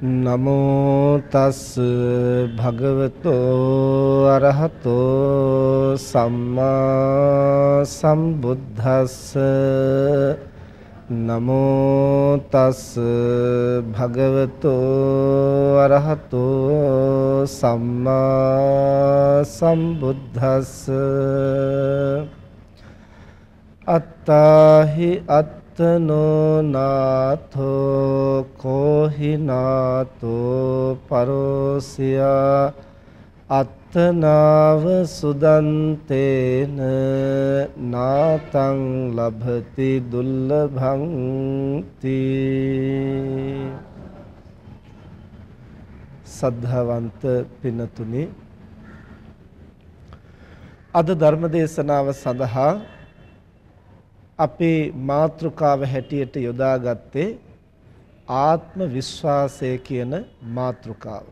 නමෝ තස් භගවතෝ අරහතෝ සම්මා සම්බුද්දස්ස නමෝ තස් භගවතෝ අරහතෝ සම්මා සම්බුද්දස්ස අත්තාහි අත් අත්තනෝ නාථෝ කෝහි නාතෝ පරෝසියා අත්තනාව සුදන්තේන නාතං ලභති දුල්ලභං තී සද්ධාවන්ත පිනතුනි අද ධර්ම දේශනාව සඳහා අපේ මාතෘකාව හැටියට යොදාගත්තේ ආත්ම විශ්වාසය කියන මාතෘකාව.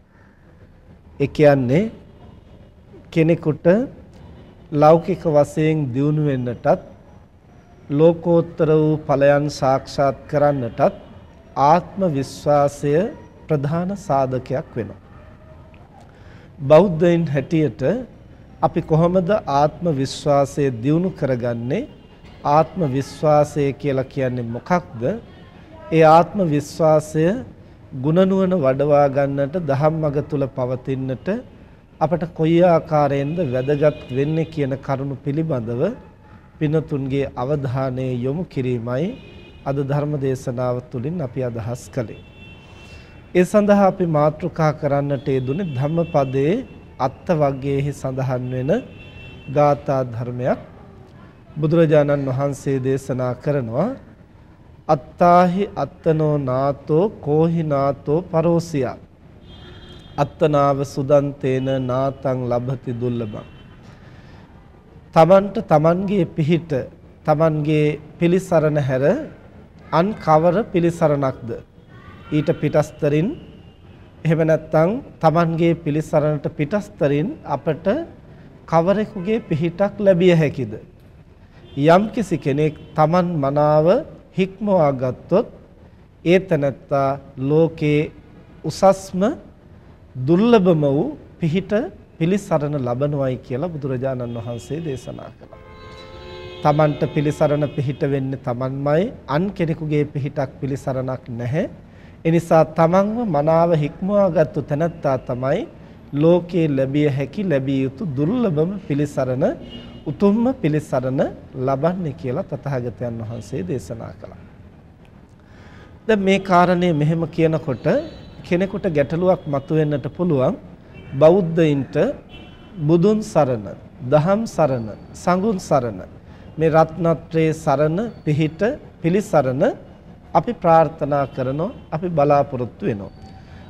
ඒ කියන්නේ කෙනෙකුට ලෞකික වශයෙන් දියුණු වෙන්නටත් ලෝකෝත්තර වූ ඵලයන් සාක්ෂාත් කරන්නටත් ආත්ම විශ්වාසය ප්‍රධාන සාධකයක් වෙනවා. බෞද්ධයින් හැටියට අපි කොහොමද ආත්ම විශ්වාසය දියුණු කරගන්නේ ආත්ම විශ්වාසය කියලා කියන්නේ මොකක්ද? ඒ ආත්ම විශ්වාසය ගුණනුවණ වඩවා ගන්නට ධම්මග තුල පවතින්නට අපට කොයි ආකාරයෙන්ද වැදගත් වෙන්නේ කියන කරුණු පිළිබඳව පිනතුන්ගේ අවධානය යොමු කිරීමයි අද ධර්ම දේශනාව තුළින් අපි අදහස් කළේ. ඒ සඳහා අපි මාතෘකා කරන්නට යෙදුනේ ධම්මපදයේ අත්ත වග්ගයේහි සඳහන් වෙන ගාථා ධර්මයක් බුදුරජාණන් වහන්සේ දේශනා කරනවා අත්තාහි අත්තනෝ නාතෝ කෝහි නාතෝ පරෝසියා. අත්තනාව සුදන්තේන නාතං ලබති දුර්ලභං තමන්ට තමන්ගේ පිහිට තමන්ගේ පිලිසරණ හැර අන් කවර පිලිසරණක්ද ඊට පිටස්තරින් එහෙම නැත්නම් තමන්ගේ පිලිසරණට පිටස්තරින් අපට කවරෙකුගේ පිහිටක් ලැබිය හැකිද? යම්කිසි කෙනෙක් Taman මනාව හික්මවා ගත්තොත් ඒ තනත්තා ලෝකේ උසස්ම දුර්ලභම වූ පිහිට පිලිසරණ ලබනවයි කියලා බුදුරජාණන් වහන්සේ දේශනා කළා. Tamanට පිලිසරණ පිහිට වෙන්නේ Tamanමයි අන් කෙනෙකුගේ පිහිටක් පිලිසරණක් නැහැ. එනිසා Tamanව මනාව හික්මවාගත්තු තැනැත්තා තමයි ලෝකේ ලැබිය හැකි ලැබිය යුතු දුර්ලභම පිලිසරණ උතුම්ම පිළිසරණ ලබන්නේ කියලා තථාගතයන් වහන්සේ දේශනා කළා. දැන් මේ කාරණේ මෙහෙම කියනකොට කෙනෙකුට ගැටලුවක් මතුවෙන්නට පුළුවන් බෞද්ධයින්ට බුදුන් සරණ, දහම් සරණ, සංඝුන් සරණ මේ රත්නත්‍රයේ සරණ, පිහිට, පිළිසරණ අපි ප්‍රාර්ථනා කරනවා, අපි බලාපොරොත්තු වෙනවා.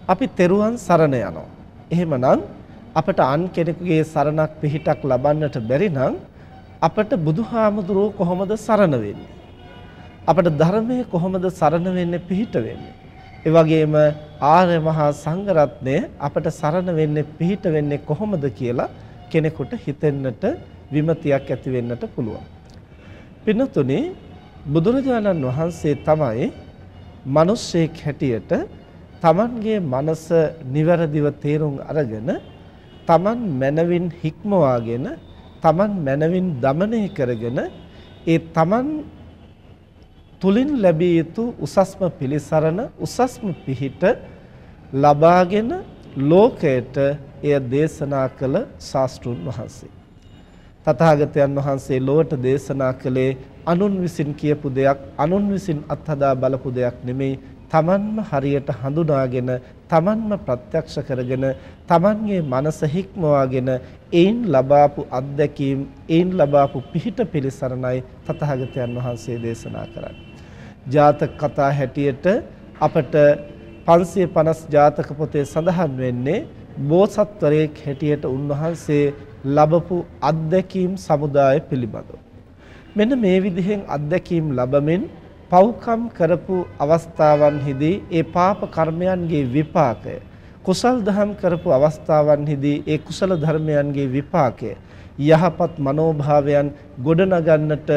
අපි තෙරුවන් සරණ යනවා. එහෙමනම් අපට අන් කෙනෙකුගේ සරණක් පිහිටක් ලබන්නට බැරි නම් අපට බුදුහාමුදුරුවෝ කොහොමද සරණ වෙන්නේ? අපට ධර්මයේ කොහොමද සරණ වෙන්නේ පිහිට වෙන්නේ? ඒ වගේම ආර්ය මහා සංඝරත්නය අපට සරණ වෙන්නේ පිහිට වෙන්නේ කොහොමද කියලා කෙනෙකුට හිතෙන්නට විමතියක් ඇති වෙන්නට පුළුවන්. පින්නතුනේ බුදුරජාණන් වහන්සේ තමයි මිනිස්සෙක් හැටියට Tamanගේ මනස නිවැරදිව තේරුම් අරගෙන තමන් මනවින් හික්මවාගෙන තමන් මනවින් দমনය කරගෙන ඒ තමන් තුලින් ලැබිය යුතු උසස්ම පිළිසරණ උසස්ම පිහිට ලබාගෙන ලෝකයට එය දේශනා කළ ශාස්ත්‍රුන් වහන්සේ. තථාගතයන් වහන්සේ ලොවට දේශනා කළේ අනුන් විසින් කියපු දෙයක් අනුන් විසින් අත්හදා බලපු දෙයක් නෙමෙයි තමන්ම හරියට හඳුනාගෙන තමන්ම ප්‍රත්‍යක්ෂ කරගෙන තමන්ගේ මනස හික්මවාගෙන ඒන් ලබාපු අත්දැකීම් ඒන් ලබාපු පිහිට පිළිසරණයි තථාගතයන් වහන්සේ දේශනා කරන්නේ. ජාතක කතා හැටියට අපට 550 ජාතක පොතේ සඳහන් වෙන්නේ බෝසත්වරයෙක් හැටියට උන්වහන්සේ ලබපු අත්දැකීම් සමුදාය පිළිබඳව. මෙන්න මේ විදිහෙන් අත්දැකීම් ලැබමින් පව්කම් කරපු අවස්ථාවන්හිදී ඒ පාප කර්මයන්ගේ විපාකය කුසල් දහම් කරපු අවස්ථාවන්හිදී ඒ කුසල ධර්මයන්ගේ විපාකය යහපත් මනෝභාවයන් ගොඩනගන්නට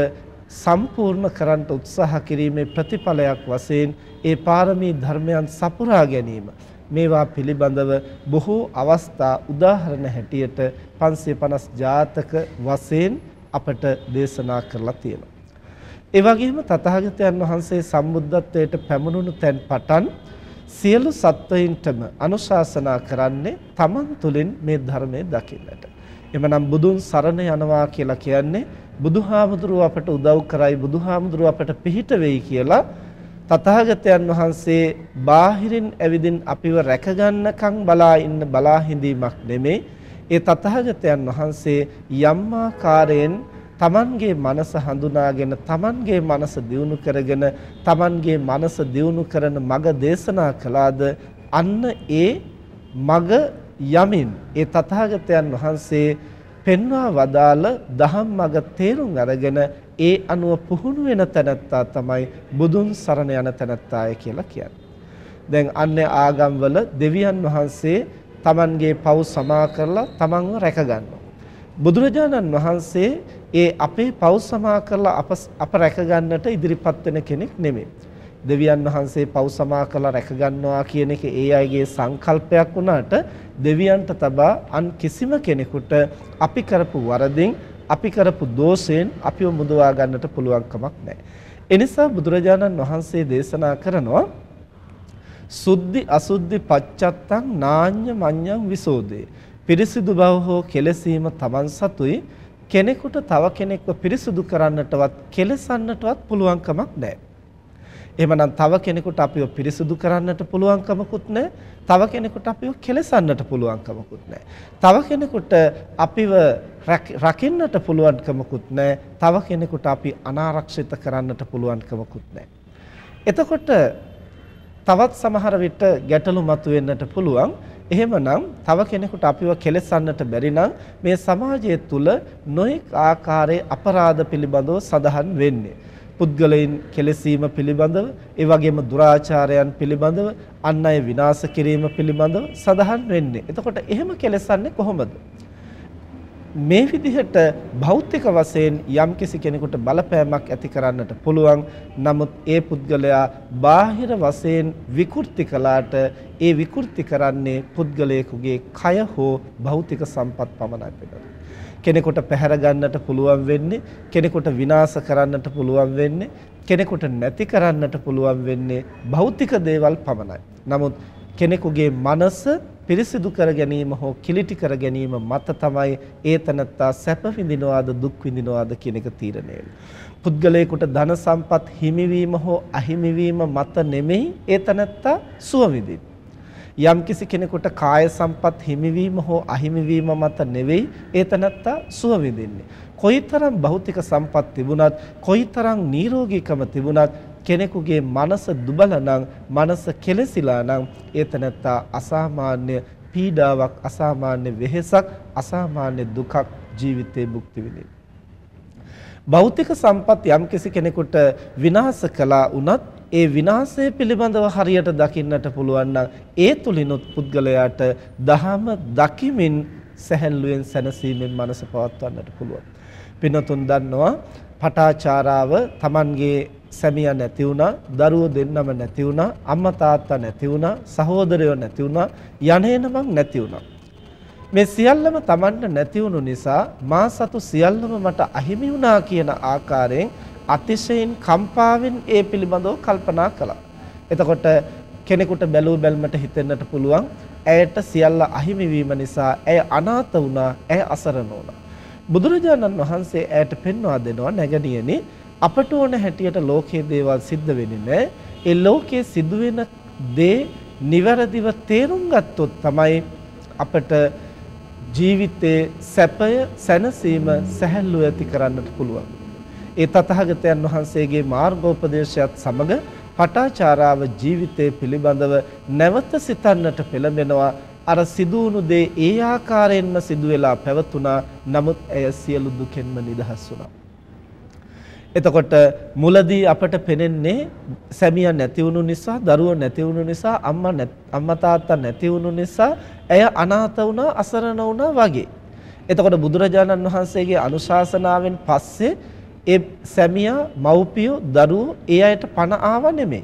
සම්පූර්ණ කරන්නට උත්සාහ කිරීමේ ප්‍රතිඵලයක් වශයෙන් ඒ පාරමී ධර්මයන් සපුරා ගැනීම මේවා පිළිබඳව බොහෝ අවස්ථා උදාහරණ හැටියට 550 ජාතක වශයෙන් අපට දේශනා කරලා තියෙනවා. ඒ වගේම තථාගතයන් වහන්සේ සම්බුද්ධත්වයට පැමුණුණු තැන් පටන් සියලු සත්වයින්ටම අනුශාසනා කරන්නේ තමන් තුළින් මේ ධර්මය දකින්නට. එමනම් බුදුන් සරණ යනවා කියලා කියන්නේ බුදුහාමුදුරුව අපට උදව් කරයි බුදුහාමුදුරුව අපට පිහිට වෙයි කියලා තථාගතයන් වහන්සේ බාහිරින් ඇවිදින් අපිව රැකගන්නකම් බලා ඉන්න බලා හිඳීමක් නෙමේ ඒ තථාගතයන් වහන්සේ යම් ආකාරයෙන් තමන්ගේ මනස හඳුනාගෙන තමන්ගේ මනස දියුණු කරගෙන තමන්ගේ මනස දියුණු කරන මග දේශනා කළාද අන්න ඒ මග යමින් ඒ තථාගතයන් වහන්සේ පෙන්වා වදාළ දහම් මග තේරුම් අරගෙන ඒ අනුව පුහුණු වෙන තැනැත්තා තමයි බුදුන් සරණ යන තැනැත්තාය කියලා කියන්නේ. දැන් අන්නේ ආගම්වල දෙවියන් වහන්සේ Tamanගේ පව් සමා කරලා Tamanව රැක ගන්නවා. බුදුරජාණන් වහන්සේ ඒ අපේ පව් සමා කරලා අප අප රැක ගන්නට ඉදිරිපත් වෙන කෙනෙක් නෙමෙයි. දෙවියන් වහන්සේ පව් සමා කරලා රැක ගන්නවා කියන එක ඒ අයගේ සංකල්පයක් වුණාට දෙවියන්ට තබා අන් කිසිම කෙනෙකුට අපි කරපු වරදින් අපි කරපු දෝෂයෙන් අපිව මුදවා ගන්නට පුළුවන් කමක් නැහැ. එනිසා බුදුරජාණන් වහන්සේ දේශනා කරනවා සුද්ධි අසුද්ධි පච්චත්තං නාඤ්ඤ මඤ්ඤං විසෝදේ. පිරිසිදු බව හෝ කෙලසීම Taman සතුයි කෙනෙකුට තව කෙනෙක්ව පිරිසිදු කරන්නටවත් කෙලසන්නටවත් පුළුවන් කමක් නැහැ. එහෙමනම් තව කෙනෙකුට අපිව පිරිසිදු කරන්නට පුළුවන් කමකුත් නැහැ. තව කෙනෙකුට අපිව කෙලසන්නට පුළුවන් කමකුත් නැහැ. තව කෙනෙකුට අපිව රකින්නට පුළුවන් කමකුත් නැහැ. තව කෙනෙකුට අපි අනාරක්ෂිත කරන්නට පුළුවන් කමකුත් නැහැ. එතකොට තවත් සමහර විට ගැටලු මතුවෙන්නට පුළුවන්. එහෙමනම් තව කෙනෙකුට අපිව කෙලසන්නට බැරි නම් මේ සමාජය තුල නොඑක් ආකාරයේ අපරාධ පිළිබඳව සඳහන් වෙන්නේ. පුද්ගලයන් කෙලසීම පිළිබඳව ඒ වගේම දුරාචාරයන් පිළිබඳව අන් අය විනාශ කිරීම පිළිබඳව සඳහන් වෙන්නේ. එතකොට එහෙම කෙලසන්නේ කොහොමද? මේ විදිහට භෞතික වශයෙන් යම්කිසි කෙනෙකුට බලපෑමක් ඇති කරන්නට පුළුවන්. නමුත් ඒ පුද්ගලයා බාහිර වශයෙන් විකෘති කළාට ඒ විකෘති කරන්නේ පුද්ගලයෙකුගේ කය හෝ භෞතික සම්පත් පමණයි වෙනවා. කෙනෙකුට පැහැර ගන්නට පුළුවන් වෙන්නේ කෙනෙකුට විනාශ කරන්නට පුළුවන් වෙන්නේ කෙනෙකුට නැති කරන්නට පුළුවන් වෙන්නේ භෞතික දේවල් පමණයි. නමුත් කෙනෙකුගේ මනස පිරිසිදු කර ගැනීම හෝ කිලිටි කර ගැනීම මත තමයි ඒ තනත්තා සැප විඳිනවාද දුක් විඳිනවාද කියන එක තීරණය වෙන්නේ. පුද්ගලයෙකුට ධන සම්පත් හිමිවීම හෝ අහිමිවීම මත නෙමෙයි ඒ තනත්තා සුව විඳින්නේ. යම්කිසි කෙනෙකුට කාය සම්පත් හිමිවීම හෝ අහිමිවීම මත නෙවෙයි ඒ තනත්තා සුව විඳින්නේ. කොයිතරම් භෞතික සම්පත් තිබුණත් කොයිතරම් නිරෝගීකම තිබුණත් කෙනෙකුගේ මනස දුබල නම් මනස කෙලසිලා නම් ඒ තනත්තා අසාමාන්‍ය පීඩාවක් අසාමාන්‍ය වෙහෙසක් අසාමාන්‍ය දුකක් ජීවිතේ භුක්ති විඳිනවා. භෞතික සම්පත් යම්කිසි කෙනෙකුට විනාශ කළා වුණත් ඒ විනාශය පිළිබඳව හරියට දකින්නට පුළුවන් නම් ඒ තුලිනුත් පුද්ගලයාට දහම දකිමින් සැහැල්ලුවෙන් සැනසීමෙන් මනස පවත්වන්නට පුළුවන්. පින්නතුන් දන්නවා පටාචාරාව Tamanගේ සැමියා නැති වුණා, දරුවෝ දෙන්නම නැති වුණා, අම්මා තාත්තා නැති වුණා, සහෝදරයෝ නැති වුණා, යන්නේනමක් නැති වුණා. මේ සියල්ලම Tamanට නැති වුණු නිසා මා සතු සියල්ලම මට අහිමි වුණා කියන ආකාරයෙන් අතිශයින් කම්පාවෙන් ඒ පිළිබඳව කල්පනා කළා. එතකොට කෙනෙකුට බැලූ බැල්මට හිතෙන්නට පුළුවන් ඇයට සියල්ල අහිමි වීම නිසා ඇය අනාථ වුණා, ඇය අසරණ වුණා. බුදුරජාණන් වහන්සේ ඇයට පෙන්වා දෙනවා නැගණියනි අපට ඕන හැටියට ලෝකයේ දේවල් සිද්ධ වෙන්නේ නැහැ. ඒ ලෝකයේ සිදුවෙන දේ නිවැරදිව තේරුම් ගත්තොත් තමයි අපට ජීවිතයේ සැපය සැනසීම සැහැල්ලුව ඇති කරන්නට පුළුවන්. ඒ තථාගතයන් වහන්සේගේ මාර්ගෝපදේශයත් සමග පටාචාරාව ජීවිතය පිළිබඳව නැවත සිතන්නට පෙළඹෙනවා අර සිදුවුණු දේ ඒ ආකාරයෙන්ම සිදු වෙලා පැවතුණා නමුත් ඇය සියලු දුකෙන්ම නිදහස් වුණා එතකොට මුලදී අපට පෙනෙන්නේ සැමියා නැති වුණු නිසා, දරුවෝ නැති වුණු නිසා, අම්මා අම්මා තාත්තා නැති වුණු නිසා ඇය අනාථ වුණා, අසරණ වුණා වගේ. එතකොට බුදුරජාණන් වහන්සේගේ අනුශාසනාවෙන් පස්සේ ඒ සැමියා, මව්පියෝ, දරුවෝ ඒ අයට පණ ආව නෙමෙයි.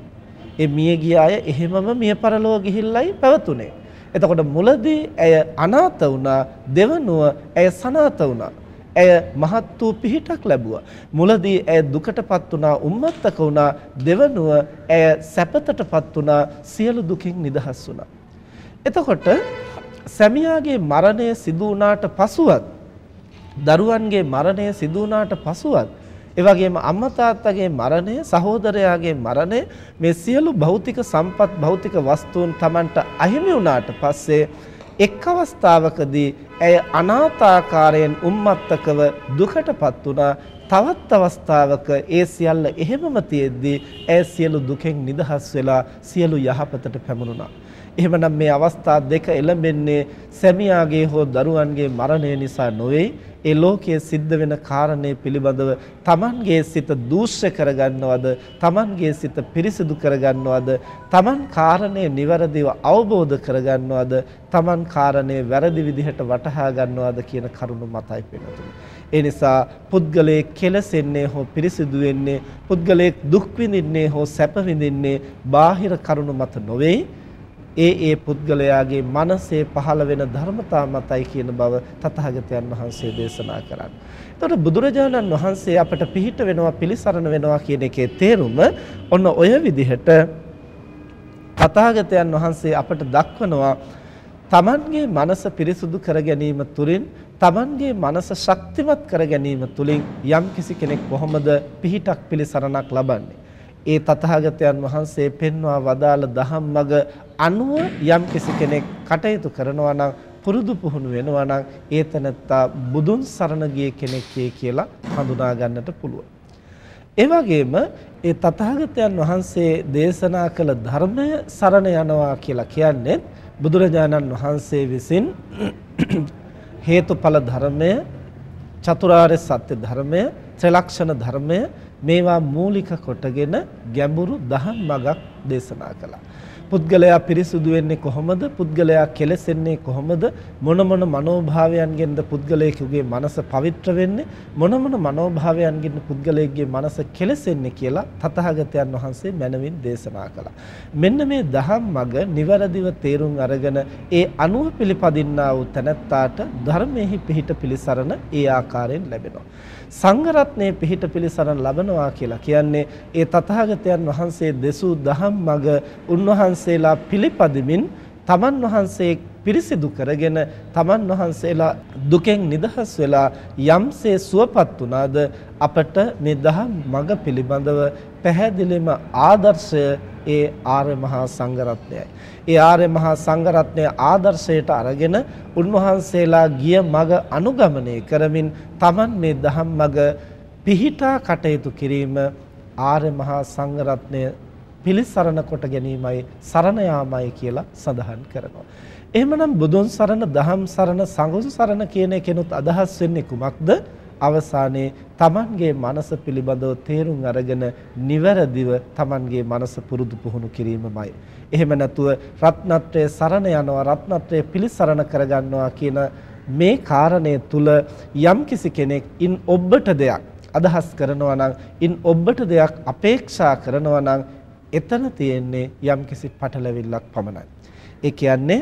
ඒ මිය ගිය අය එහෙමම මිය පරලොව ගිහිල්ලයි පැවතුනේ. එතකොට මුලදී ඇය අනාථ වුණා, දෙවනුව ඇය සනාථ වුණා. ඇය මහත් වූ පිහිටක් ලැබුවා. මුලදී ඇය දුකටපත් වුණා, උම්මත්තක වුණා. දෙවනුව ඇය සැපතටපත් වුණා, සියලු දුකින් නිදහස් වුණා. එතකොට සැමියාගේ මරණය සිදු වුණාට පසුවත් දරුවන්ගේ මරණය සිදු වුණාට පසුවත් ඒ වගේම අම්මා තාත්තගේ මරණය සහෝදරයාගේ මරණය මේ සියලු භෞතික සම්පත් භෞතික වස්තුන් Tamanට අහිමි වුණාට පස්සේ එක් අවස්ථාවකදී ඇය අනාථාකාරයෙන් උම්මත්තකව දුකටපත් වුණා. තවත් අවස්ථාවක ඒ සියල්ල එහෙමම තියෙද්දී ඇය සියලු දුකෙන් නිදහස් වෙලා සියලු යහපතට පැමුණුණා. එහෙමනම් මේ අවස්ථා දෙක එළඹෙන්නේ සැමියාගේ හෝ දරුවන්ගේ මරණය නිසා නොවේ ඒ ලෝකයේ සිද්ධ වෙන කාරණේ පිළිබඳව Tamanගේ සිත දූෂ්‍ය කරගන්නවද? Tamanගේ සිත පිරිසිදු කරගන්නවද? Taman කාරණේ નિවරදිව අවබෝධ කරගන්නවද? Taman කාරණේ වැරදි විදිහට වටහා ගන්නවද කියන කරුණු මතයි පෙනුතුනේ ඒ නිසා පුද්ගලයේ කෙලසෙන්නේ හෝ පිරිසිදු වෙන්නේ පුද්ගලයේ දුක් විඳින්නේ හෝ සැප විඳින්නේ බාහිර කරුණු මත නොවේ ඒ ඒ පුද්ගලයාගේ මනසේ පහළ වෙන ධර්මතා මතයි කියන බව තථාගතයන් වහන්සේ දේශනා කරන්නේ. එතකොට බුදුරජාණන් වහන්සේ අපට පිහිට වෙනවා පිළිසරණ වෙනවා කියන එකේ තේරුම ඔන්න ඔය විදිහට තථාගතයන් වහන්සේ අපට දක්වනවා තමන්ගේ මනස පිරිසුදු කර ගැනීම තුළින් තමන්ගේ මනස ශක්තිමත් කර ගැනීම තුළින් යම්කිසි කෙනෙක් කොහොමද පිහිටක් පිළිසරණක් ලබන්නේ ඒ තථාගතයන් වහන්සේ පෙන්වා වදාළ දහම් මඟ අනුව යම් කෙනෙක් කටයුතු කරනවා නම් පුරුදු පුහුණු වෙනවා නම් ඒතනත්තා බුදුන් සරණ ගිය කෙනෙක් කියලා හඳුනා ගන්නට පුළුවන්. ඒ වගේම ඒ තථාගතයන් වහන්සේ දේශනා කළ ධර්මය සරණ යනවා කියලා කියන්නේ බුදුරජාණන් වහන්සේ විසින් හේතුඵල ධර්මය චතුරාර්ය සත්‍ය ධර්මය ත්‍රිලක්ෂණ ධර්මය මේවා මූලික කොටගෙන ගැඹුරු දහම් මගක් දේශනා කළා. පුද්ගලයා පිරිසුදු වෙන්නේ කොහොමද? පුද්ගලයා කෙලසෙන්නේ කොහොමද? මොන මොන මනෝභාවයන්ගෙන්ද පුද්ගලයෙකුගේ මනස පවිත්‍ර වෙන්නේ? මොන මොන මනෝභාවයන්ගෙන්ද පුද්ගලයෙකුගේ මනස කෙලසෙන්නේ කියලා තථාගතයන් වහන්සේ මනවින් දේශනා කළා. මෙන්න මේ දහම් මඟ නිවැරදිව තේරුම් අරගෙන ඒ අනුව පිළිපදින්නා වූ තැනැත්තාට ධර්මයේහි පිහිට පිළිසරණ ඒ ආකාරයෙන් ලැබෙනවා. සංඝරත්නයේ පිහිට පිළිසරණ ලබනවා කියලා කියන්නේ ඒ තථාගතයන් වහන්සේ දෙසූ දහම් මඟ උන්වහන්සේලා පිළිපදිමින් තමන් වහන්සේ පිරිසිදු කරගෙන තමන් වහන්සේලා දුකෙන් නිදහස් වෙලා යම්සේ සුවපත් වුණාද අපට මේ දහම් මඟ පිළිබඳව පැහැදිලිම ආදර්ශය ඒ ආර්ය මහා සංඝරත්නයයි. ඒ ආර්ය මහා සංඝරත්නය ආදර්ශයට අරගෙන උන්වහන්සේලා ගිය මඟ අනුගමනය කරමින් Taman මේ දහම් මඟ පිහිටා කටයුතු කිරීම ආර්ය මහා සංඝරත්නය පිළිසරණ කොට ගැනීමයි සරණ යාමයි කියලා සඳහන් කරනවා. එහෙමනම් බුදුන් සරණ, දහම් සරණ, සංඝ සරණ කියන එකෙනුත් අදහස් වෙන්නේ කුමක්ද? අවසානයේ Tamanගේ මනස පිළිබඳව තේරුම් අරගෙන නිවැරදිව Tamanගේ මනස පුරුදු පුහුණු කිරීමමයි. එහෙම නැතුව රත්නත්‍රය සරණ යනවා රත්නත්‍රය පිළිසරණ කරගන්නවා කියන මේ කාරණය තුල යම්කිසි කෙනෙක් ඉන් ඔබට දෙයක් අදහස් කරනවා නම් ඉන් ඔබට දෙයක් අපේක්ෂා කරනවා නම් එතන තියෙන්නේ යම්කිසි පටලැවිල්ලක් පමණයි. ඒ කියන්නේ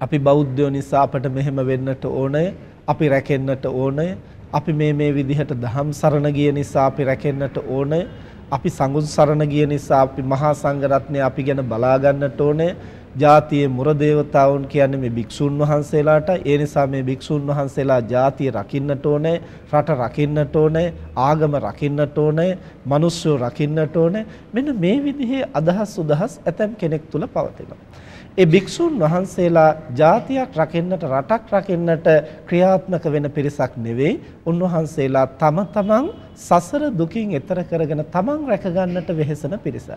අපි බෞද්ධයෝ නිසා අපට මෙහෙම වෙන්නට ඕනය අපි රැකෙන්නට ඕනය අපි මේ මේ විදිහට දහම් සරණ ගිය නිසා අපි රැකෙන්නට ඕනය අපි සංඝුන් සරණ ගිය නිසා අපි මහා සංඝරත්නය අපි ගැන බලා ගන්නට ඕනේ ජාතියේ මුර දේවතාවුන් කියන්නේ මේ භික්ෂුන් වහන්සේලාට. ඒ නිසා මේ භික්ෂුන් වහන්සේලා ජාතිය රකින්නට ඕනේ, රට රකින්නට ඕනේ, ආගම රකින්නට ඕනේ, මිනිස්සු රකින්නට ඕනේ. මෙන්න මේ විදිහේ අදහස් උදහස් ඇතම් කෙනෙක් තුල පවතිනවා. ඒ භික්ෂුන් වහන්සේලා ජාතියක් රකින්නට රටක් රකින්නට ක්‍රියාත්මක වෙන පිරිසක් නෙවෙයි උන්වහන්සේලා තම තමන් සසර දුකින් එතර කරගෙන තමන් රැකගන්නට වෙහෙසන පිරිස.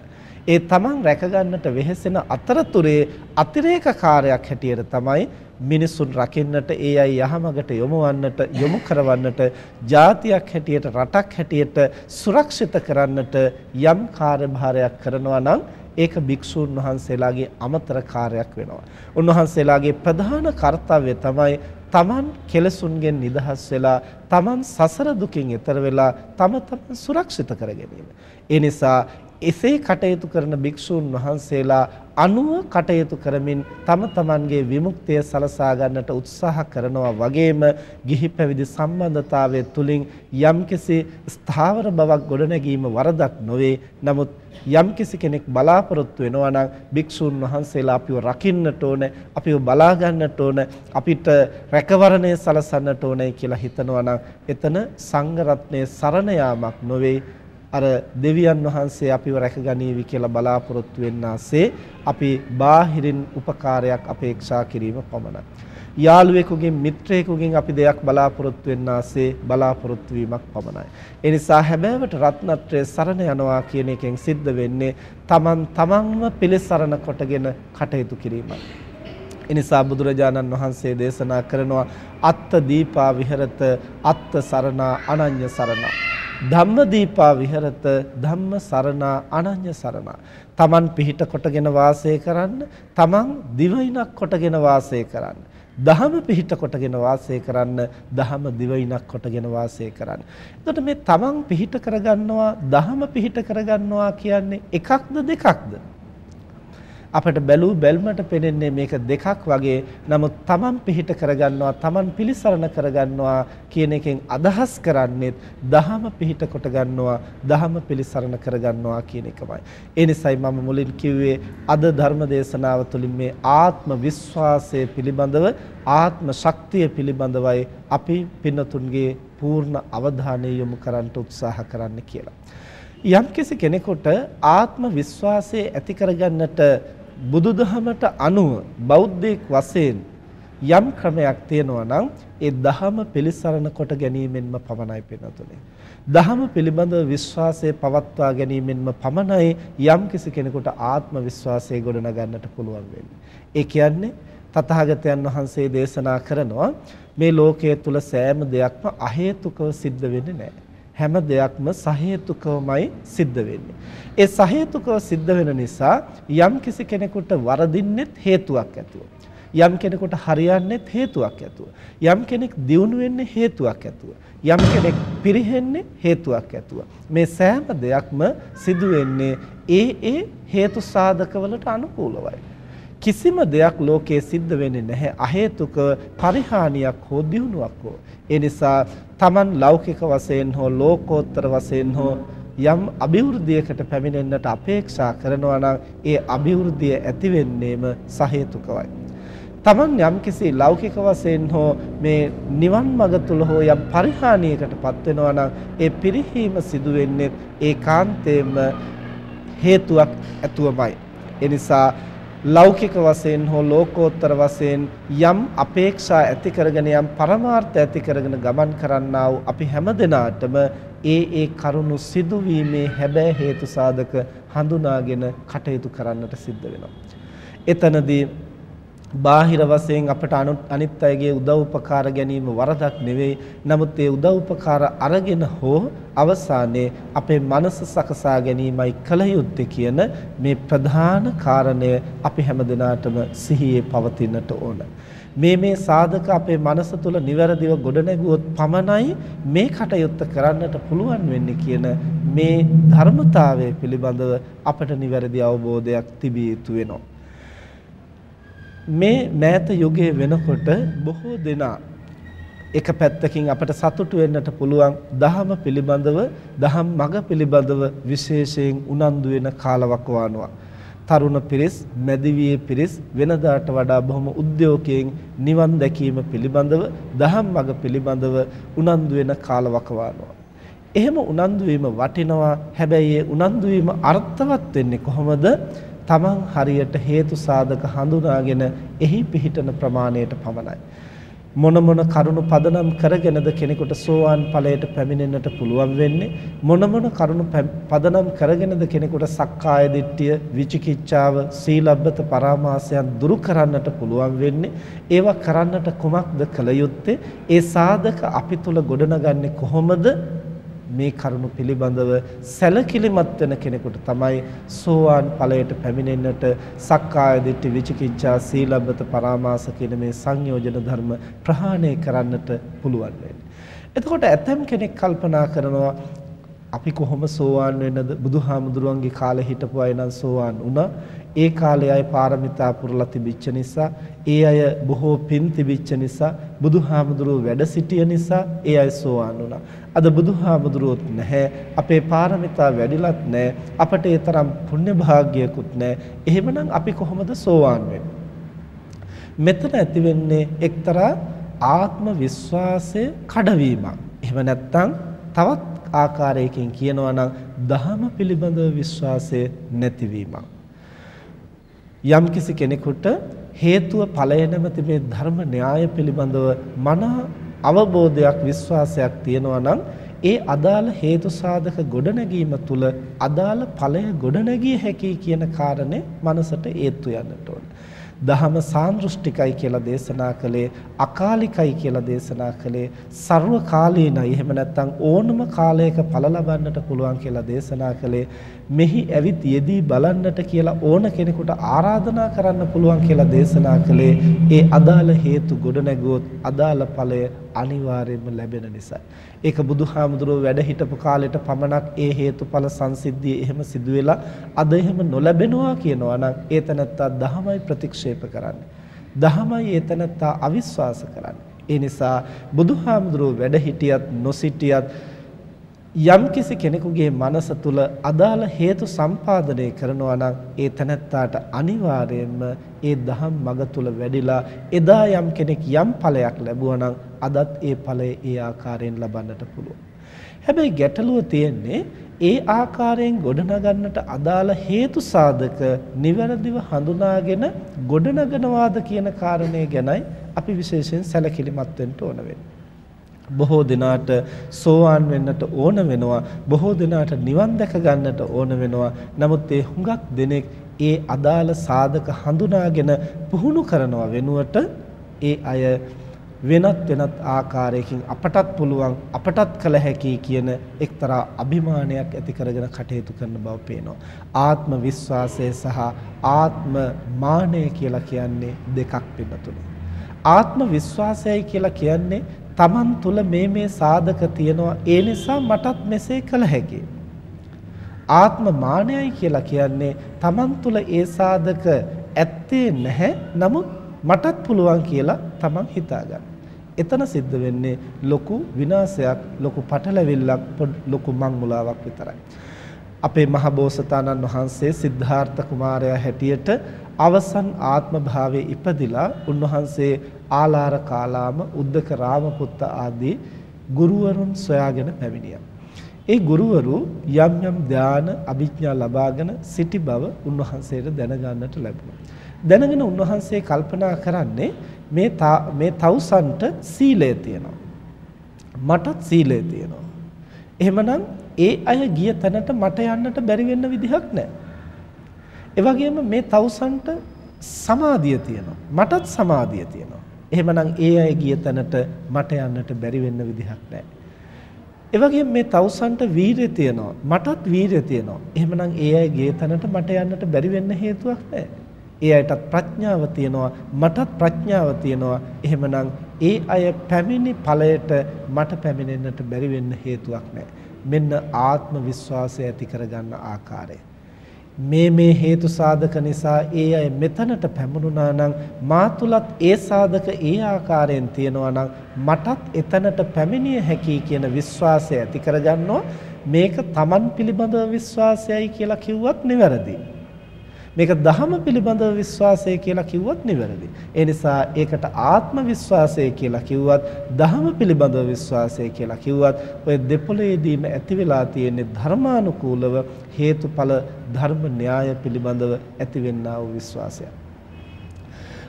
ඒ තමන් රැකගන්නට වෙහෙසෙන අතරතුරේ අතිරේක කාර්යයක් හැටියට තමයි මිනිසුන් රකින්නට ඒ අය යහමගට යොමුවන්නට යොමු කරවන්නට ජාතියක් හැටියට රටක් හැටියට සුරක්ෂිත කරන්නට යම් කාර්යභාරයක් කරනවා නම් ඒක භික්ෂූන් වහන්සේලාගේ අමතර කාර්යයක් වෙනවා. උන්වහන්සේලාගේ ප්‍රධාන කාර්යය තමයි තමන් කෙලසුන්ගෙන් නිදහස් වෙලා තමන් සසර දුකින් එතර වෙලා තම තමන් සුරක්ෂිත කර ගැනීම. ඒ නිසා එසේ කටයුතු කරන භික්ෂූන් වහන්සේලා අනුව කටයුතු කරමින් තම තමන්ගේ විමුක්තිය සලසා ගන්නට උත්සාහ කරනවා වගේම ගිහි පැවිදි සම්බන්ධතාවය තුලින් යම්කිසි ස්ථාවර බවක් ගොඩනැගීම වරදක් නොවේ. නමුත් යම්කිසි කෙනෙක් බලාපොරොත්තු වෙනවා නම් භික්ෂූන් වහන්සේලා අපිව රකින්නට ඕනේ, අපිව බලා ගන්නට ඕනේ, අපිට රැකවරණය සලසන්නට ඕනේ කියලා හිතනවා නම් එතන සංඝ රත්නයේ සරණ යාමක් නොවේ අර දෙවියන් වහන්සේ අපිව රැකගනීවි කියලා බලාපොරොත්තු වෙන්නාසේ අපි බාහිරින් උපකාරයක් අපේක්ෂා කිරීම පමණයි. යාළුවෙකුගෙන් මිත්‍රයෙකුගෙන් අපි දෙයක් බලාපොරොත්තු වෙන්නාසේ බලාපොරොත්තු වීමක් පමණයි. ඒ නිසා හැබෑවට රත්නත්‍රයේ සරණ යනවා කියන එකෙන් සිද්ධ වෙන්නේ තමන් තමන්ම පිළිසරණ කොටගෙන කටයුතු කිරීමයි. එනිසා බුදුරජාණන් වහන්සේ දේශනා කරනවා අත්ත දීපා විහෙරත අත්ත සරණා අනඤ්‍ය සරණා ධම්මදීපා විහෙරත ධම්ම සරණා අනඤ්‍ය සරණා තමන් පිහිට කොටගෙන වාසය කරන්න තමන් දිවයිනක් කොටගෙන වාසය කරන්න දහම පිහිට කොටගෙන වාසය කරන්න දහම දිවයිනක් කොටගෙන වාසය කරන්න. එතකොට මේ තමන් පිහිට කරගන්නවා දහම පිහිට කරගන්නවා කියන්නේ එකක්ද දෙකක්ද? අපට බැලූ බැල්මට පෙනෙන්නේ මේක දෙකක් වගේ නමුත් Taman පිහිට කරගන්නවා Taman පිළිසරණ කරගන්නවා කියන එකෙන් අදහස් කරන්නේ දහම පිහිට කොට ගන්නවා දහම පිළිසරණ කරගන්නවා කියන එකමයි. ඒ නිසායි මම මුලින් කිව්වේ අද ධර්ම දේශනාව තුළින් මේ ආත්ම විශ්වාසය පිළිබඳව ආත්ම ශක්තිය පිළිබඳවයි අපි පින්නතුන්ගේ පූර්ණ අවධානය යොමු කරන්න උත්සාහ කරන්න කියලා. යම්කිසි කෙනෙකුට ආත්ම විශ්වාසය ඇති කරගන්නට බුදුදහමට අනුව බෞද්ධයෙක් වශයෙන් යම් ක්‍රමයක් තියෙනවා නම් ඒ දහම පිළිසරණ කොට ගැනීමෙන්ම පමණයි පෙනුතුනේ. දහම පිළිබඳව විශ්වාසය පවත්වා ගැනීමෙන්ම පමණයි යම් කිසි කෙනෙකුට ආත්ම විශ්වාසය ගොඩනගන්නට පුළුවන් වෙන්නේ. ඒ කියන්නේ තථාගතයන් වහන්සේ දේශනා කරනවා මේ ලෝකයේ තුල සෑම දෙයක්ම අහේතුකව සිද්ධ වෙන්නේ නැහැ. හැම දෙයක්ම සහේතුකවමයි සිද්ධ වෙන්නේ. ඒ සහේතුකව සිද්ධ වෙන නිසා යම් කිසි කෙනෙකුට වරදින්නෙත් හේතුවක් ඇතුව. යම් කෙනෙකුට හරියන්නෙත් හේතුවක් ඇතුව. යම් කෙනෙක් දියුණු වෙන්නේ හේතුවක් ඇතුව. යම් කෙනෙක් පිරිහෙන්නේ හේතුවක් ඇතුව. මේ සෑම දෙයක්ම සිදු වෙන්නේ ඒ ඒ හේතු සාධකවලට අනුකූලවයි. කිසිම දෙයක් ලෝකයේ සිද්ධ වෙන්නේ නැහැ අහේතුක පරිහානියක් හෝ දියුණුවක් හෝ. ඒ නිසා Taman ලෞකික වශයෙන් හෝ ලෝකෝත්තර වශයෙන් හෝ යම් අභිවෘද්ධියකට පැමිණෙන්නට අපේක්ෂා කරනවා නම් ඒ අභිවෘද්ධිය ඇති වෙන්නේම සහේතුකවයි. Taman යම්කිසි ලෞකික වශයෙන් හෝ මේ නිවන් මඟ තුල හෝ යම් පරිහානියකටපත් වෙනවා නම් ඒ පිරිහීම සිදු වෙන්නේ ඒකාන්තයෙන්ම හේතුවක් ඇතුවමයි. ඒ නිසා ලෞකික වශයෙන් හෝ ලෝකෝත්තර වශයෙන් යම් අපේක්ෂා ඇති කරගෙන යම් පරමාර්ථ ඇති කරගෙන ගමන් කරන්නා වූ අපි හැමදෙනාටම ඒ ඒ කරුණු සිදුවීමේ හැබෑ හේතු සාධක හඳුනාගෙන කටයුතු කරන්නට සිද්ධ වෙනවා. එතනදී බාහිර වශයෙන් අපට අනිත් අයගේ උදව් උපකාර ගැනීම වරදක් නෙවෙයි. නමුත් ඒ උදව් උපකාර අරගෙන හෝ අවසානයේ අපේ මනස සකසා ගැනීමයි කල යුත්තේ කියන මේ ප්‍රධාන කාරණය අපි හැමදෙනාටම සිහියේ පවතින්නට ඕන. මේ මේ සාධක අපේ මනස තුල නිවැරදිව ගොඩනැගුවොත් පමණයි මේ කටයුත්ත කරන්නට පුළුවන් වෙන්නේ කියන මේ ධර්මතාවය පිළිබඳව අපට නිවැරදි අවබෝධයක් තිබිය යුතු වෙනවා. මේ මෑත යුගයේ වෙනකොට බොහෝ දෙනා එක පැත්තකින් අපට සතුටු වෙන්නට පුළුවන් දහම පිළිබඳව දහම් මඟ පිළිබඳව විශේෂයෙන් උනන්දු වෙන කාලවකවානුවක්. තරුණ පිරිස්, මැදිවියේ පිරිස් වෙනදාට වඩා බොහොම උද්‍යෝගයෙන් නිවන් දැකීම පිළිබඳව, දහම් මඟ පිළිබඳව උනන්දු වෙන කාලවකවානුව. එහෙම උනන්දු වීම වටිනවා. හැබැයි ඒ උනන්දු වීම අර්ථවත් වෙන්නේ කොහොමද? තමන් හරියට හේතු සාධක හඳුනාගෙන එහි පිහිටන ප්‍රමාණයට පමණයි. මොන මොන කරුණු පදනම් කරගෙනද කෙනෙකුට සෝවාන් ඵලයට පැමිණෙන්නට පුළුවන් වෙන්නේ? මොන මොන කරුණු පදනම් කරගෙනද කෙනෙකුට සක්කාය දිට්ඨිය විචිකිච්ඡාව සීලබ්බත පරාමාසයන් දුරු කරන්නට පුළුවන් වෙන්නේ? ඒවා කරන්නට කුමක්ද කළ යුත්තේ? ඒ සාධක අපි තුල ගොඩනගන්නේ කොහොමද? මේ කරුණු පිළිබඳව සැලකිලිමත් වෙන කෙනෙකුට තමයි සෝවාන් ඵලයට පැමිණෙන්නට සක්කාය දිට්ඨි විචිකිච්ඡා සීලබ්බත පරාමාස කියන මේ සංයෝජන ධර්ම ප්‍රහාණය කරන්නට පුළුවන් වෙන්නේ. එතකොට ඇතම් කෙනෙක් කල්පනා කරනවා අපි කොහොම සෝවාන් වෙන්නද බුදුහාමුදුරුවන්ගේ කාලේ හිටපු අය නම් සෝවාන් වුණා ඒ කාලේ අය පාරමිතා පුරලා තිබිච්ච නිසා ඒ අය බොහෝ පින් තිබිච්ච නිසා බුදුහාමුදුරුව වැඩ සිටිය නිසා ඒ අය සෝවාන් වුණා. අද බුදුහාමුදුරුවොත් නැහැ. අපේ පාරමිතා වැඩිලත් නැහැ. අපට ඒ තරම් පුණ්‍ය භාග්යකුත් නැහැ. එහෙමනම් අපි කොහොමද සෝවාන් වෙන්නේ? මෙතන ඇති වෙන්නේ එක්තරා ආත්ම විශ්වාසය කඩවීමක්. එහෙම නැත්නම් තවත් ආකාරයකින් කියනවා නම් දහම පිළිබඳව විශ්වාසය නැතිවීමක්. යම්කිසි කෙනෙකුට හේතුව ඵලය නැමැති මේ ධර්ම න්‍යාය පිළිබඳව මන අවබෝධයක් විශ්වාසයක් තියෙනවා නම් ඒ අදාළ හේතු සාධක ගොඩනැගීම තුළ අදාළ ඵලය ගොඩනැගිය හැකි කියන කාරණේ මනසට ඒත්තු යන්නට ඕන. දහම සාන්දෘෂ්ටිකයි කියලා දේශනා කළේ අකාලිකයි කියලා දේශනා කළේ ਸਰවකාලීනයි එහෙම නැත්නම් ඕනම කාලයක ඵල ලබන්නට පුළුවන් කියලා දේශනා කළේ මෙහි ඇවිත් යෙදී බලන්නට කියලා ඕන කෙනෙකුට ආරාධනා කරන්න පුළුවන් කියලා දේශනා කළේ ඒ අදාළ හේතු ගොඩ නැගුවොත් අදාළ ඵලය අනිවාර්යයෙන්ම ලැබෙන නිසා. ඒක බුදුහාමුදුරුවෝ වැඩ හිටපු කාලෙට පමණක් ඒ හේතුඵල සංසිද්ධිය එහෙම සිදු වෙලා අද එහෙම නොලැබෙනවා කියනවා නම් ඒ තනත්තා දහමයි ප්‍රතික්ෂේප කරන්නේ. දහමයි ඒ තනත්තා අවිශ්වාස කරන්නේ. ඒ නිසා බුදුහාමුදුරුවෝ වැඩ හිටියත් නොසිටියත් යම්කිසි කෙනෙකුගේ මනස තුල අදාළ හේතු සම්පාදනය කරනවා නම් ඒ තැනැත්තාට අනිවාර්යයෙන්ම ඒ දහම් මඟ තුල වැඩිලා එදා යම් කෙනෙක් යම් ඵලයක් ලැබුවා නම් අදත් ඒ ඵලය ඒ ආකාරයෙන් ලබන්නට පුළුවන්. හැබැයි ගැටලුව තියෙන්නේ ඒ ආකාරයෙන් ගොඩනගන්නට අදාළ හේතු සාධක නිවැරදිව හඳුනාගෙන ගොඩනගනවාද කියන කාරණය ගැනයි අපි විශේෂයෙන් සැලකිලිමත් වෙන්න ඕන වෙන්නේ. බොහෝ දිනාට සෝවාන් වෙන්නට ඕන වෙනවා බොහෝ දිනාට නිවන් දැක ගන්නට ඕන වෙනවා නමුත් ඒ හුඟක් දෙනෙක් ඒ අදාළ සාධක හඳුනාගෙන පුහුණු කරනවා වෙනුවට ඒ අය වෙනත් වෙනත් ආකාරයකින් අපටත් පුළුවන් අපටත් කළ හැකි කියන එක්තරා අභිමානයක් ඇති කරගෙන කටයුතු කරන බව පේනවා ආත්ම විශ්වාසය සහ ආත්ම මානය කියලා කියන්නේ දෙකක් පිටතුනේ ආත්ම විශ්වාසයයි කියලා කියන්නේ Taman තුල මේ මේ සාධක තියෙනවා ඒ නිසා මටත් මෙසේ කළ හැකියි. ආත්ම මානයයි කියලා කියන්නේ Taman තුල ඒ සාධක ඇත්තේ නැහැ නමුත් මටත් පුළුවන් කියලා Taman හිතාගන්න. එතන සිද්ධ වෙන්නේ ලොකු විනාශයක් ලොකු පටලැවිල්ලක් ලොකු මංමුලාවක් විතරයි. අපේ මහබෝසතාණන් වහන්සේ සිද්ධාර්ථ කුමාරයා හැටියට අවසන් ආත්ම භාවයේ ඉපදිලා උන්වහන්සේ ආලාර කාලාම උද්දක රාමපුත්ත ආදී ගුරුවරුන් සොයාගෙන පැමිණියා. ඒ ගුරුවරු යම් යම් ධාන අභිඥා ලබාගෙන සිටි බව උන්වහන්සේට දැනගන්නට ලැබුණා. දැනගෙන උන්වහන්සේ කල්පනා කරන්නේ මේ මේ තවුසන්ට සීලය තියෙනවා. මටත් සීලය තියෙනවා. එහෙමනම් ඒ අය ගිය තැනට මට යන්නට බැරි වෙන්න විදිහක් නැහැ. ඒ වගේම මේ තවුසන්ට සමාධිය තියෙනවා. මටත් සමාධිය තියෙනවා. එහෙමනම් ඒ අය ගිය තැනට මට යන්නට බැරි වෙන්න විදිහක් නැහැ. ඒ වගේම මේ තවුසන්ට වීරිය තියෙනවා. මටත් වීරිය තියෙනවා. එහෙමනම් ඒ අය ගිය තැනට මට යන්නට බැරි වෙන්න හේතුවක් නැහැ. ඒ අයටත් ප්‍රඥාව තියෙනවා මටත් ප්‍රඥාව තියෙනවා. එහෙමනම් ඒ අය පැමිණි ඵලයට මට පැමිණෙන්නට බැරි වෙන්න හේතුවක් නැහැ. මෙන්න ආත්ම විශ්වාසය ඇති කරගන්න ආකාරය. මේ මේ හේතු සාධක නිසා ඒ අය මෙතනට පැමුණුනා නම් මා තුලත් ඒ සාධක ඒ ආකාරයෙන් තියෙනවා නම් මටත් එතනට පැමිණිය හැකි කියන විශ්වාසය ඇති කරගන්නවා මේක Taman පිළිබඳව විශ්වාසයයි කියලා කිව්වත් නිවැරදි. මේක ධහම පිළිබඳව විශ්වාසය කියලා කිව්වොත් නිවැරදි. ඒ නිසා ඒකට ආත්ම විශ්වාසය කියලා කිව්වත් ධහම පිළිබඳව විශ්වාසය කියලා කිව්වත් ඔය දෙපොළේදීම ඇති වෙලා තියෙන ධර්මානුකූලව හේතුඵල ධර්ම න්‍යාය පිළිබඳව ඇතිවෙනා වූ විශ්වාසයක්.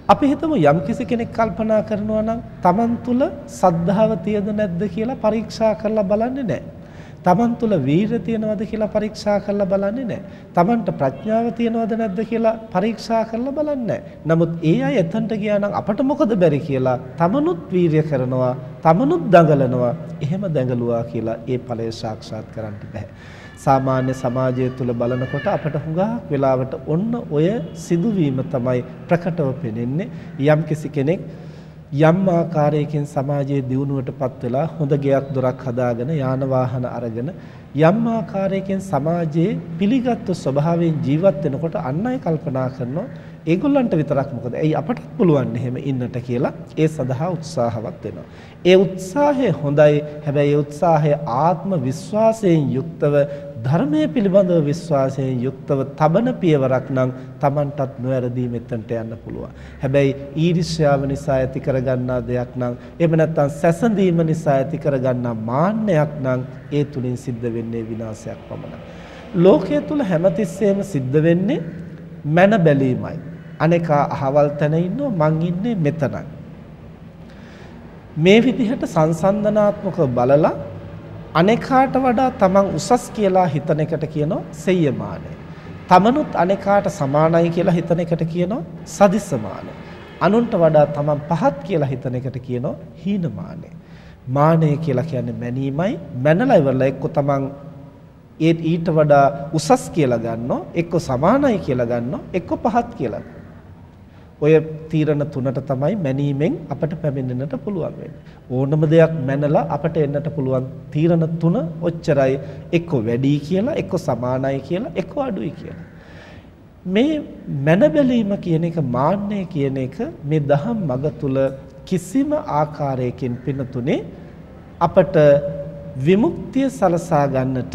අපි හිතමු යම්කිසි කෙනෙක් කල්පනා කරනවා නම් Taman තුල සද්ධාව තියද නැද්ද කියලා පරීක්ෂා කරලා බලන්නේ නැහැ. Taman තුල වීරිය තියනවද කියලා පරීක්ෂා කරලා බලන්නේ නැහැ. Tamanට ප්‍රඥාව තියනවද නැද්ද කියලා පරීක්ෂා කරලා බලන්නේ නමුත් ඒ අය එතනට ගියා නම් අපට මොකද බැරි කියලා තමනුත් වීරිය කරනවා, තමනුත් දඟලනවා. එහෙම දඟලුවා කියලා ඒ ඵලය සාක්ෂාත් කරන්න බෑ. සාමාන්‍ය සමාජය තුළ බලනකොට අපට හුඟක් වෙලාවට ඔන්න ඔය සිදුවීම තමයි ප්‍රකටව පෙනෙන්නේ යම්කිසි කෙනෙක් යම් ආකාරයකින් සමාජයේ දියුණුවටපත් වෙලා හොඳ ගෙයක් දොරක් හදාගෙන යාන වාහන අරගෙන යම් ආකාරයකින් සමාජයේ පිළිගත්තු ස්වභාවයෙන් ජීවත් වෙනකොට අන් අය කල්පනා කරනවා ඒගොල්ලන්ට විතරක් මොකද? ඇයි අපටත් පුළුවන් එහෙම ඉන්නට කියලා ඒ සඳහා උත්සාහවත් වෙනවා. ඒ උත්සාහය හොඳයි. හැබැයි ඒ උත්සාහය ආත්ම විශ්වාසයෙන් යුක්තව ධර්මයේ පිළිබඳව විශ්වාසයෙන් යුක්තව තබන පියවරක් නම් Tamanටත් නොවැරදී මෙතනට යන්න පුළුවන්. හැබැයි ඊර්ෂ්‍යාව නිසා ඇති කරගන්නා දෙයක් නම් එහෙම නැත්නම් සැසඳීම නිසා ඇති කරගන්නා මාන්නයක් නම් ඒ තුලින් සිද්ධ වෙන්නේ විනාශයක් පමණයි. ලෝකයේ තුල හැමතිස්සෙම සිද්ධ වෙන්නේ මන බැලීමයි. අනේකා අහවල් තැන ඉන්නවා මං ඉන්නේ මෙතනයි. මේ විදිහට සංසන්දනාත්මකව බලලා අනේකාට වඩා තමන් උසස් කියලා හිතන එකට කියනවා සෙය්‍යමානය. තමනුත් අනේකාට සමානයි කියලා හිතන එකට කියනවා සදිසමානය. අනුන්ට වඩා තමන් පහත් කියලා හිතන එකට කියනවා හීනමානය. මානය කියලා කියන්නේ මැනීමයි මැනලා ඉවරලා එක්ක තමන් ඒත් ඊට වඩා උසස් කියලා ගන්නවා එක්ක සමානයි කියලා ගන්නවා එක්ක පහත් කියලා ඔය තීරණ තුනට තමයි මැනීමෙන් අපට පැමිණෙන්නට පුළුවන් ඕනම දෙයක් මැනලා අපට එන්නට පුළුවන් තීරණ තුන ඔච්චරයි එක්ක වැඩි කියලා එක්ක සමානයි කියලා එක්ක අඩුයි කියලා. මේ මැන බැලීම කියන එක මාන්නය කියන එක මේ දහම් මග තුල කිසිම ආකාරයකින් පිනතුනේ අපට විමුක්තිය සලසා ගන්නට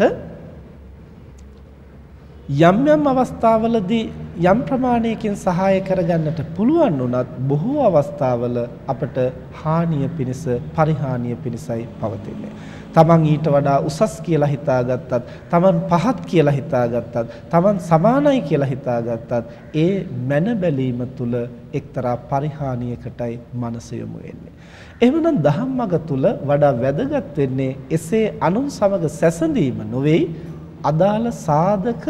යම් යම් අවස්ථාවලදී යම් ප්‍රමාණයකින් සහාය කරගන්නට පුළුවන් වුණත් බොහෝ අවස්ථාවල අපට හානිය පිණිස පරිහානිය පිණිසයි පවතින්නේ. තමන් ඊට වඩා උසස් කියලා හිතාගත්තත්, තමන් පහත් කියලා හිතාගත්තත්, තමන් සමානයි කියලා හිතාගත්තත් ඒ මන බැලීම තුල එක්තරා පරිහානියකටයි මනස යොමු වෙන්නේ. එහෙමනම් ධම්මග තුල වඩා වැදගත් වෙන්නේ එසේ අනුන් සමග සැසඳීම නොවේ අදාළ සාධක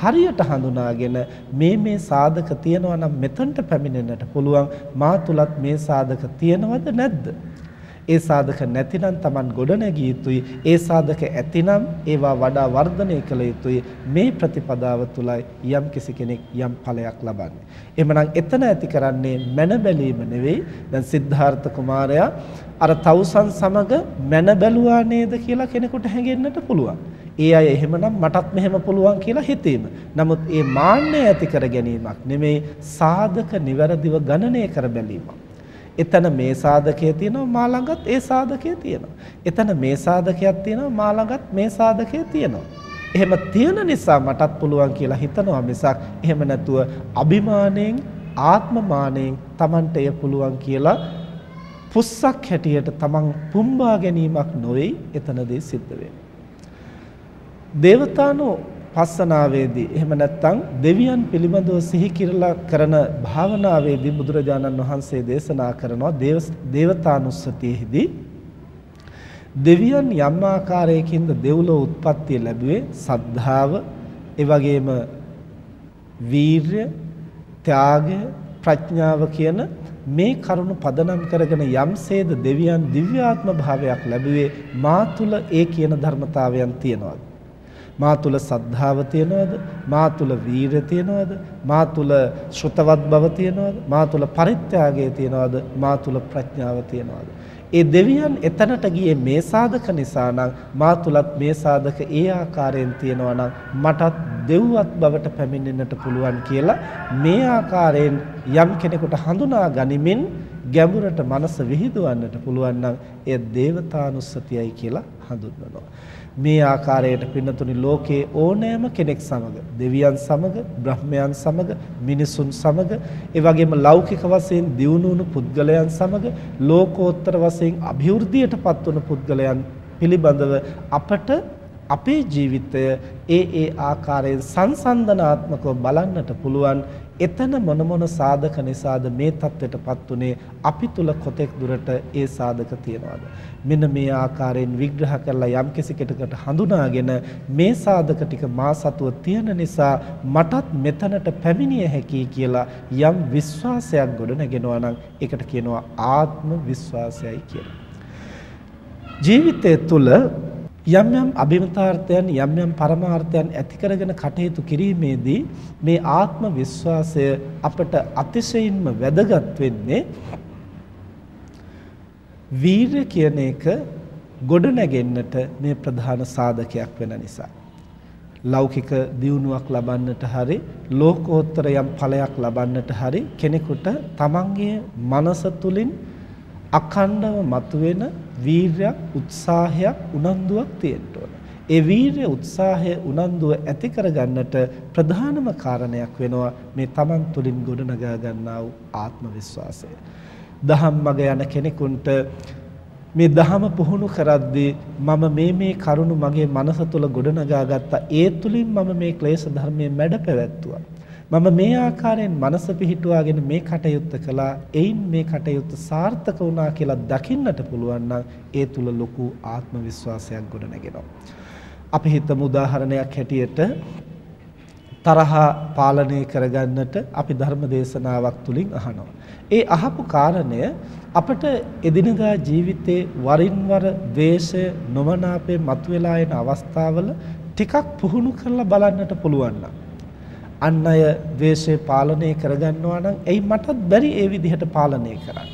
හරියට හඳුනාගෙන මේ මේ සාධක තියෙනවා නම් මෙතනට පැමිණෙන්නට පුළුවන්. මා තුලත් මේ සාධක තියෙනවද නැද්ද? ඒ සාධක නැතිනම් Taman ගොඩනැගිය යුතුයි. ඒ සාධක ඇතිනම් ඒවා වඩා වර්ධනය කළ යුතුයි. මේ ප්‍රතිපදාව තුලයි යම් කිසි කෙනෙක් යම් ඵලයක් ලබන්නේ. එhmenan එතන ඇති කරන්නේ මන බැලීම නෙවෙයි. දැන් සිද්ධාර්ථ කුමාරයා අර තවුසන් සමග මන බැලුවා නේද කියලා කෙනෙකුට හැඟෙන්නට පුළුවන්. ඒ අය එහෙමනම් මටත් මෙහෙම පුළුවන් කියලා හිතීම. නමුත් ඒ මාන්නය ඇති කර ගැනීමක් නෙමෙයි සාධක નિවරදිව ගණනය කර බැලීමක්. එතන මේ සාධකය තියෙනවා මා ළඟත් ඒ සාධකය තියෙනවා. එතන මේ සාධකයක් තියෙනවා මා ළඟත් මේ සාධකය තියෙනවා. එහෙම තියෙන නිසා මටත් පුළුවන් කියලා හිතනවා මිසක් එහෙම නැතුව අභිමාණයෙන් ආත්මමාණයෙන් Tamanට එය පුළුවන් කියලා පුස්සක් හැටියට Taman පුම්බා ගැනීමක් නොවේ එතනදී සිද්ධ වෙන්නේ. දේවතානෝ පස්සනාවේදී එහෙම නැත්නම් දෙවියන් පිළිබඳව සිහි කිරලා කරන භාවනාවේදී බුදුරජාණන් වහන්සේ දේශනා කරනවා දේවතානුස්සතියෙහිදී දෙවියන් යම් ආකාරයකින්ද දෙව්ලොව උත්පත්ති ලැබුවේ සද්ධාව ඒ වගේම වීරය ත්‍යාගය ප්‍රඥාව කියන මේ කරුණු පදනම් කරගෙන යම්සේද දෙවියන් දිව්‍යාත්ම භාවයක් ලැබුවේ මා තුල ඒ කියන ධර්මතාවයන් තියනවාද මා තුල සද්ධාව තියනවද? මා තුල වීරිය තියනවද? මා තුල ශ්‍රතවත් බව තියනවද? මා තුල පරිත්‍යාගය තියනවද? මා තුල ප්‍රඥාව තියනවද? ඒ දෙවියන් එතනට ගියේ මේ සාධක නිසා නම් මා තුලත් මේ සාධක ඒ ආකාරයෙන් තියෙනවා නම් මටත් දෙව්වත් බවට පැමිණෙන්නට පුළුවන් කියලා මේ ආකාරයෙන් යම් කෙනෙකුට හඳුනා ගනිමින් ගැඹුරට මනස විහිදුවන්නට පුළුවන් නම් එය දේවතානුස්සතියයි කියලා හඳුන්වනවා. මේ ආකාරයට පින්නතුනි ලෝකයේ ඕනෑම කෙනෙක් සමග දෙවියන් සමග බ්‍රහ්මයන් සමග මිනිසුන් සමග ඒ වගේම ලෞකික වශයෙන් දියුණු වුණු පුද්ගලයන් සමග ලෝකෝත්තර වශයෙන් અભිවෘද්ධියටපත් වුණු පුද්ගලයන් පිළිබඳව අපට අපේ ජීවිතය ඒ ඒ ආකාරයෙන් සංසන්දනාත්මකව බලන්නට පුළුවන්. එතන මොන මොන සාධක නිසාද මේ தත්වෙටපත් උනේ? අපි තුල කොතෙක් දුරට ඒ සාධක තියනවාද? මෙන්න මේ ආකාරයෙන් විග්‍රහ කරලා යම් කිසි කෙනෙකුට හඳුනාගෙන මේ සාධක ටික මා සතුව තියෙන නිසා මටත් මෙතනට පැමිණිය හැකි කියලා යම් විශ්වාසයක් ගොඩ නැගෙනවා නම් ඒකට කියනවා ආත්ම විශ්වාසයයි කියලා. ජීවිතය තුළ යම් යම් අභිමතාර්ථයන් යම් යම් පරමාර්ථයන් ඇති කරගෙන කටයුතු කිරීමේදී මේ ආත්ම විශ්වාසය අපට අතිශයින්ම වැදගත් වෙන්නේ වීරය කියන එක ගොඩ නැගෙන්නට මේ ප්‍රධාන සාධකයක් වෙන නිසා. ලෞකික දියුණුවක් ලබන්නට හරි ලෝකෝත්තර යම් ඵලයක් ලබන්නට හරි කෙනෙකුට තමන්ගේ මනස තුලින් අඛණ්ඩව මතුවෙන වීරයක් උත්සාහයක් උනන්දුවක් තියෙන්න ඕන. ඒ වීරය උත්සාහය උනන්දුව ඇති කරගන්නට ප්‍රධානම කාරණයක් වෙනවා මේ Taman තුලින් ගොඩනගා ගන්නා වූ ආත්ම විශ්වාසය. දහම් මග යන කෙනෙකුට මේ දහම පුහුණු කරද්දී මම මේ මේ කරුණු මගේ මනස තුල ගොඩනගා ගත්තා. ඒ තුලින් මම මේ ක්ලේශ ධර්මයේ මැඩ පැවැත්තුවා. මම මේ ආකාරයෙන් මනස පිහිටුවාගෙන මේ කටයුත්ත කළා එයින් මේ කටයුත්ත සාර්ථක වුණා කියලා දකින්නට පුළුවන් නම් ඒ තුල ලොකු ආත්ම විශ්වාසයක් ගොඩනගෙනවා. අපි හිතමු උදාහරණයක් හැටියට තරහ පාලනය කරගන්නට අපි ධර්ම දේශනාවක් තුලින් අහනවා. ඒ අහපු කාරණය අපට එදිනදා ජීවිතේ වරින් වර ද්වේෂය නොමනාපේ මතුවලා එන අවස්ථාවල ටිකක් පුහුණු කරලා බලන්නට පුළුවන් නම් අන් අය ද්වේෂය පාලනය කරගන්නවා නම් එයි මටත් බැරි ඒ විදිහට පාලනය කරන්න.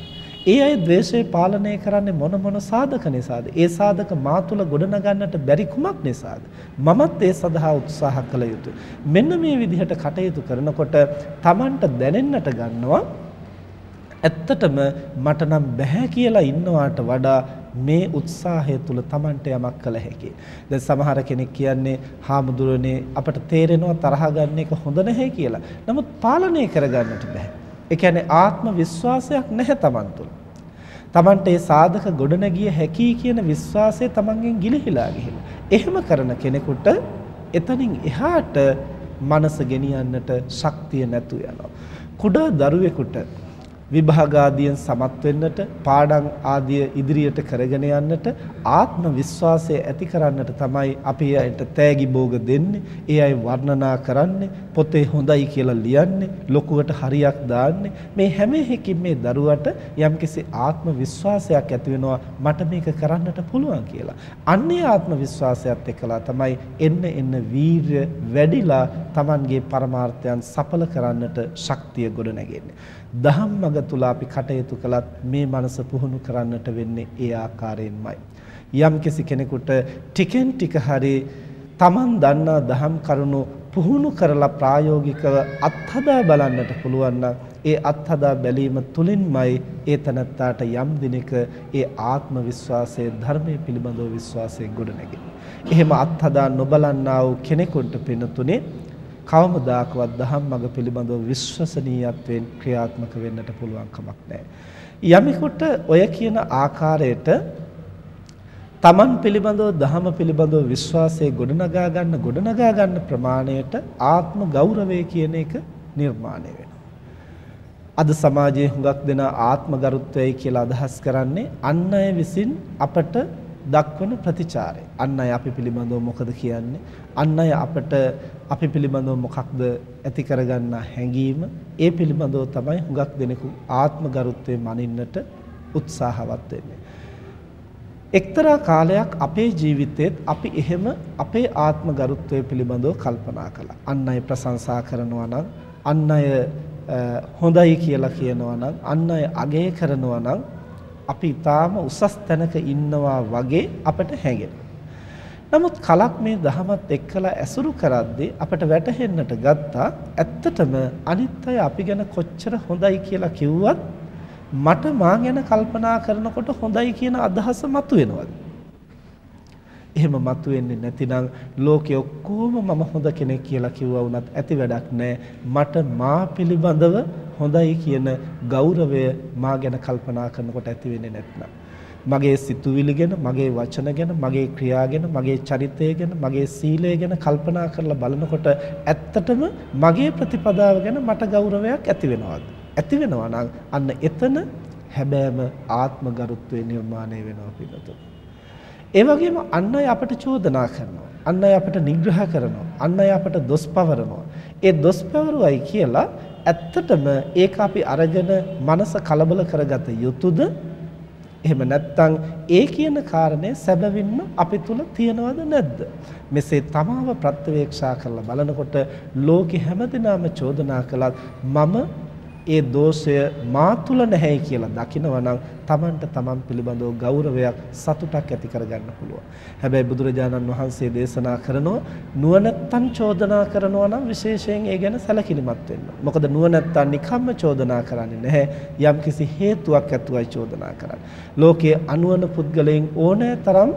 ඒ අය ද්වේෂය පාලනය කරන්නේ මොන මොන සාධක නිසාද? ඒ සාධක මා තුල ගොඩනගන්නට බැරි කුමක් නිසාද? මමත් ඒ සඳහා උත්සාහ කළ යුතුයි. මෙන්න මේ විදිහට කටයුතු කරනකොට Tamanට දැනෙන්නට ගන්නවා ඇත්තටම මට නම් බෑ කියලා ඉන්නවාට වඩා මේ උත්සාහය තුල Tamanට යමක් කළ හැකියි. දැන් සමහර කෙනෙක් කියන්නේ හාමුදුරනේ අපට තේරෙනවා තරහ ගන්න එක හොඳ නැහැ කියලා. නමුත් පාලනය කරගන්නට බෑ. ඒ කියන්නේ ආත්ම විශ්වාසයක් නැහැ Taman තුල. Tamanට ඒ සාධක ගොඩනගිය හැකි කියන විශ්වාසය Tamanගෙන් ගිලිහිලා ගිහිල්ලා. එහෙම කරන කෙනෙකුට එතනින් එහාට මනස ගෙනියන්නට ශක්තිය නැතු යනවා. කුඩා දරුවෙකුට විභාග ආදියෙන් සමත් වෙන්නට පාඩම් ආදිය ඉදිරියට කරගෙන යන්නට ආත්ම විශ්වාසය ඇති කරන්නට තමයි අපි අයට තෑගි භෝග දෙන්නේ. ඒ අය වර්ණනා කරන්නේ, පොතේ හොඳයි කියලා ලියන්නේ, ලොකුවට හරියක් දාන්නේ. මේ හැම එකකින් මේ දරුවට යම්කිසි ආත්ම විශ්වාසයක් ඇති වෙනවා මට මේක කරන්නට පුළුවන් කියලා. අන්නේ ආත්ම විශ්වාසයත් එක්කලා තමයි එන්න එන්න වීරය වැඩිලා Tamanගේ පරමාර්ථයන් සඵල කරන්නට ශක්තිය ගොඩ නැගෙන්නේ. දහම් මඟ තුල අපි කටයුතු කළත් මේ මනස පුහුණු කරන්නට වෙන්නේ ඒ ආකාරයෙන්මයි. යම් කිසි කෙනෙකුට ටිකෙන් ටික හරි Taman දන්නා දහම් කරුණු පුහුණු කරලා ප්‍රායෝගිකව අත්හදා බලන්නට පුළුවන් නම් ඒ අත්හදා බැලීම තුලින්මයි ඒ තනත්තාට යම් දිනක ඒ ආත්ම විශ්වාසය ධර්මයේ පිළිබඳව විශ්වාසය ගොඩනැගෙන්නේ. එහෙම අත්හදා නොබලන්නා වූ කෙනෙකුට පිනතුනේ කවමදාකවත් දහම් මඟ පිළිබඳව විශ්වසනීයත්වයෙන් ක්‍රියාත්මක වෙන්නට පුළුවන් කමක් නැහැ. යමෙකුට ඔය කියන ආකාරයට තමන් පිළිබඳව දහම පිළිබඳව විශ්වාසය ගොඩනගා ගන්න ගොඩනගා ගන්න ප්‍රමාණයට ආත්ම ගෞරවය කියන එක නිර්මාණය වෙනවා. අද සමාජයේ හුඟක් දෙනා ආත්ම ගරුත්වයයි කියලා අදහස් කරන්නේ අන් අය විසින් අපට දක්වන ප්‍රතිචාරය. අන් අය අපි පිළිබඳව මොකද කියන්නේ? අන් අය අපට අපි පිළිබඳව මොකක්ද ඇති කරගන්න හැඟීම? ඒ පිළිබඳව තමයි හුඟක් දෙනෙකු ආත්ම ගරුත්වයේ මනින්නට උත්සාහවත් වෙන්නේ. එක්තරා කාලයක් අපේ ජීවිතේත් අපි එහෙම අපේ ආත්ම ගරුත්වය පිළිබඳව කල්පනා කළා. අන් අය ප්‍රශංසා කරනවා නම්, අන් අය හොඳයි කියලා කියනවා නම්, අන් අය අගය කරනවා නම් අපි ඊටාම උසස් තැනක ඉන්නවා වගේ අපට හැඟෙනවා. නමුත් කලක් මේ දහමත් එක්කලා ඇසුරු කරද්දී අපට වැටහෙන්නට ගත්තා ඇත්තටම අනිත් අය අපි ගැන කොච්චර හොඳයි කියලා කිව්වත් මට මා ගැන කල්පනා කරනකොට හොඳයි කියන අදහස මතුවෙනවද? එහෙම මතුවෙන්නේ නැතිනම් ලෝකෙ ඔක්කොම මම හොඳ කෙනෙක් කියලා කිව්වා වුණත් ඇති වැඩක් නැහැ. මට මා පිළිබඳව හොඳයි කියන ගෞරවය මා ගැන කල්පනා කරනකොට ඇති වෙන්නේ නැත්නම් මගේ සිතුවිලි ගැන, මගේ වචන ගැන, මගේ ක්‍රියා ගැන, මගේ චරිතය ගැන, මගේ සීලය ගැන කල්පනා කරලා බලනකොට ඇත්තටම මගේ ප්‍රතිපදාව ගැන මට ගෞරවයක් ඇති වෙනවද? ඇති වෙනවා නම් අන්න එතන හැබෑම ආත්ම ගරුත්වය නිර්මාණය වෙනවා පිළිතුරු. ඒ වගේම අන් අය අපට චෝදනා කරනවා. අන් අය අපට නිග්‍රහ කරනවා. අන් අය අපට දොස් පවරනවා. ඒ දොස් පවරුවයි කියලා ඇත්තටම ඒක අපි අරගෙන මනස කලබල කරගත යුතුද? එහෙම නැත්නම් ඒ කියන කාරණය සැබවින්ම අපි තුල තියනවද නැද්ද? මෙසේ තමාව ප්‍රත්‍යවේක්ෂා කරලා බලනකොට ලෝකෙ හැමදෙනාම චෝදනා කළත් මම ඒ දෝෂය මා තුල නැහැයි කියලා දකිනවා නම් Tamanට Taman පිළිබඳව ගෞරවයක් සතුටක් ඇති කරගන්න පුළුවන්. හැබැයි බුදුරජාණන් වහන්සේ දේශනා කරනවා නුවණැත්තන් චෝදනා කරනවා නම් විශේෂයෙන් ඒ ගැන සැලකිලිමත් වෙන්න. මොකද නුවණැත්තන් නිකම්ම චෝදනා කරන්නේ නැහැ. යම්කිසි හේතුවක් ඇතුවයි චෝදනා කරන්නේ. ලෝකයේ අනුවන පුද්ගලයන් ඕනෑ තරම්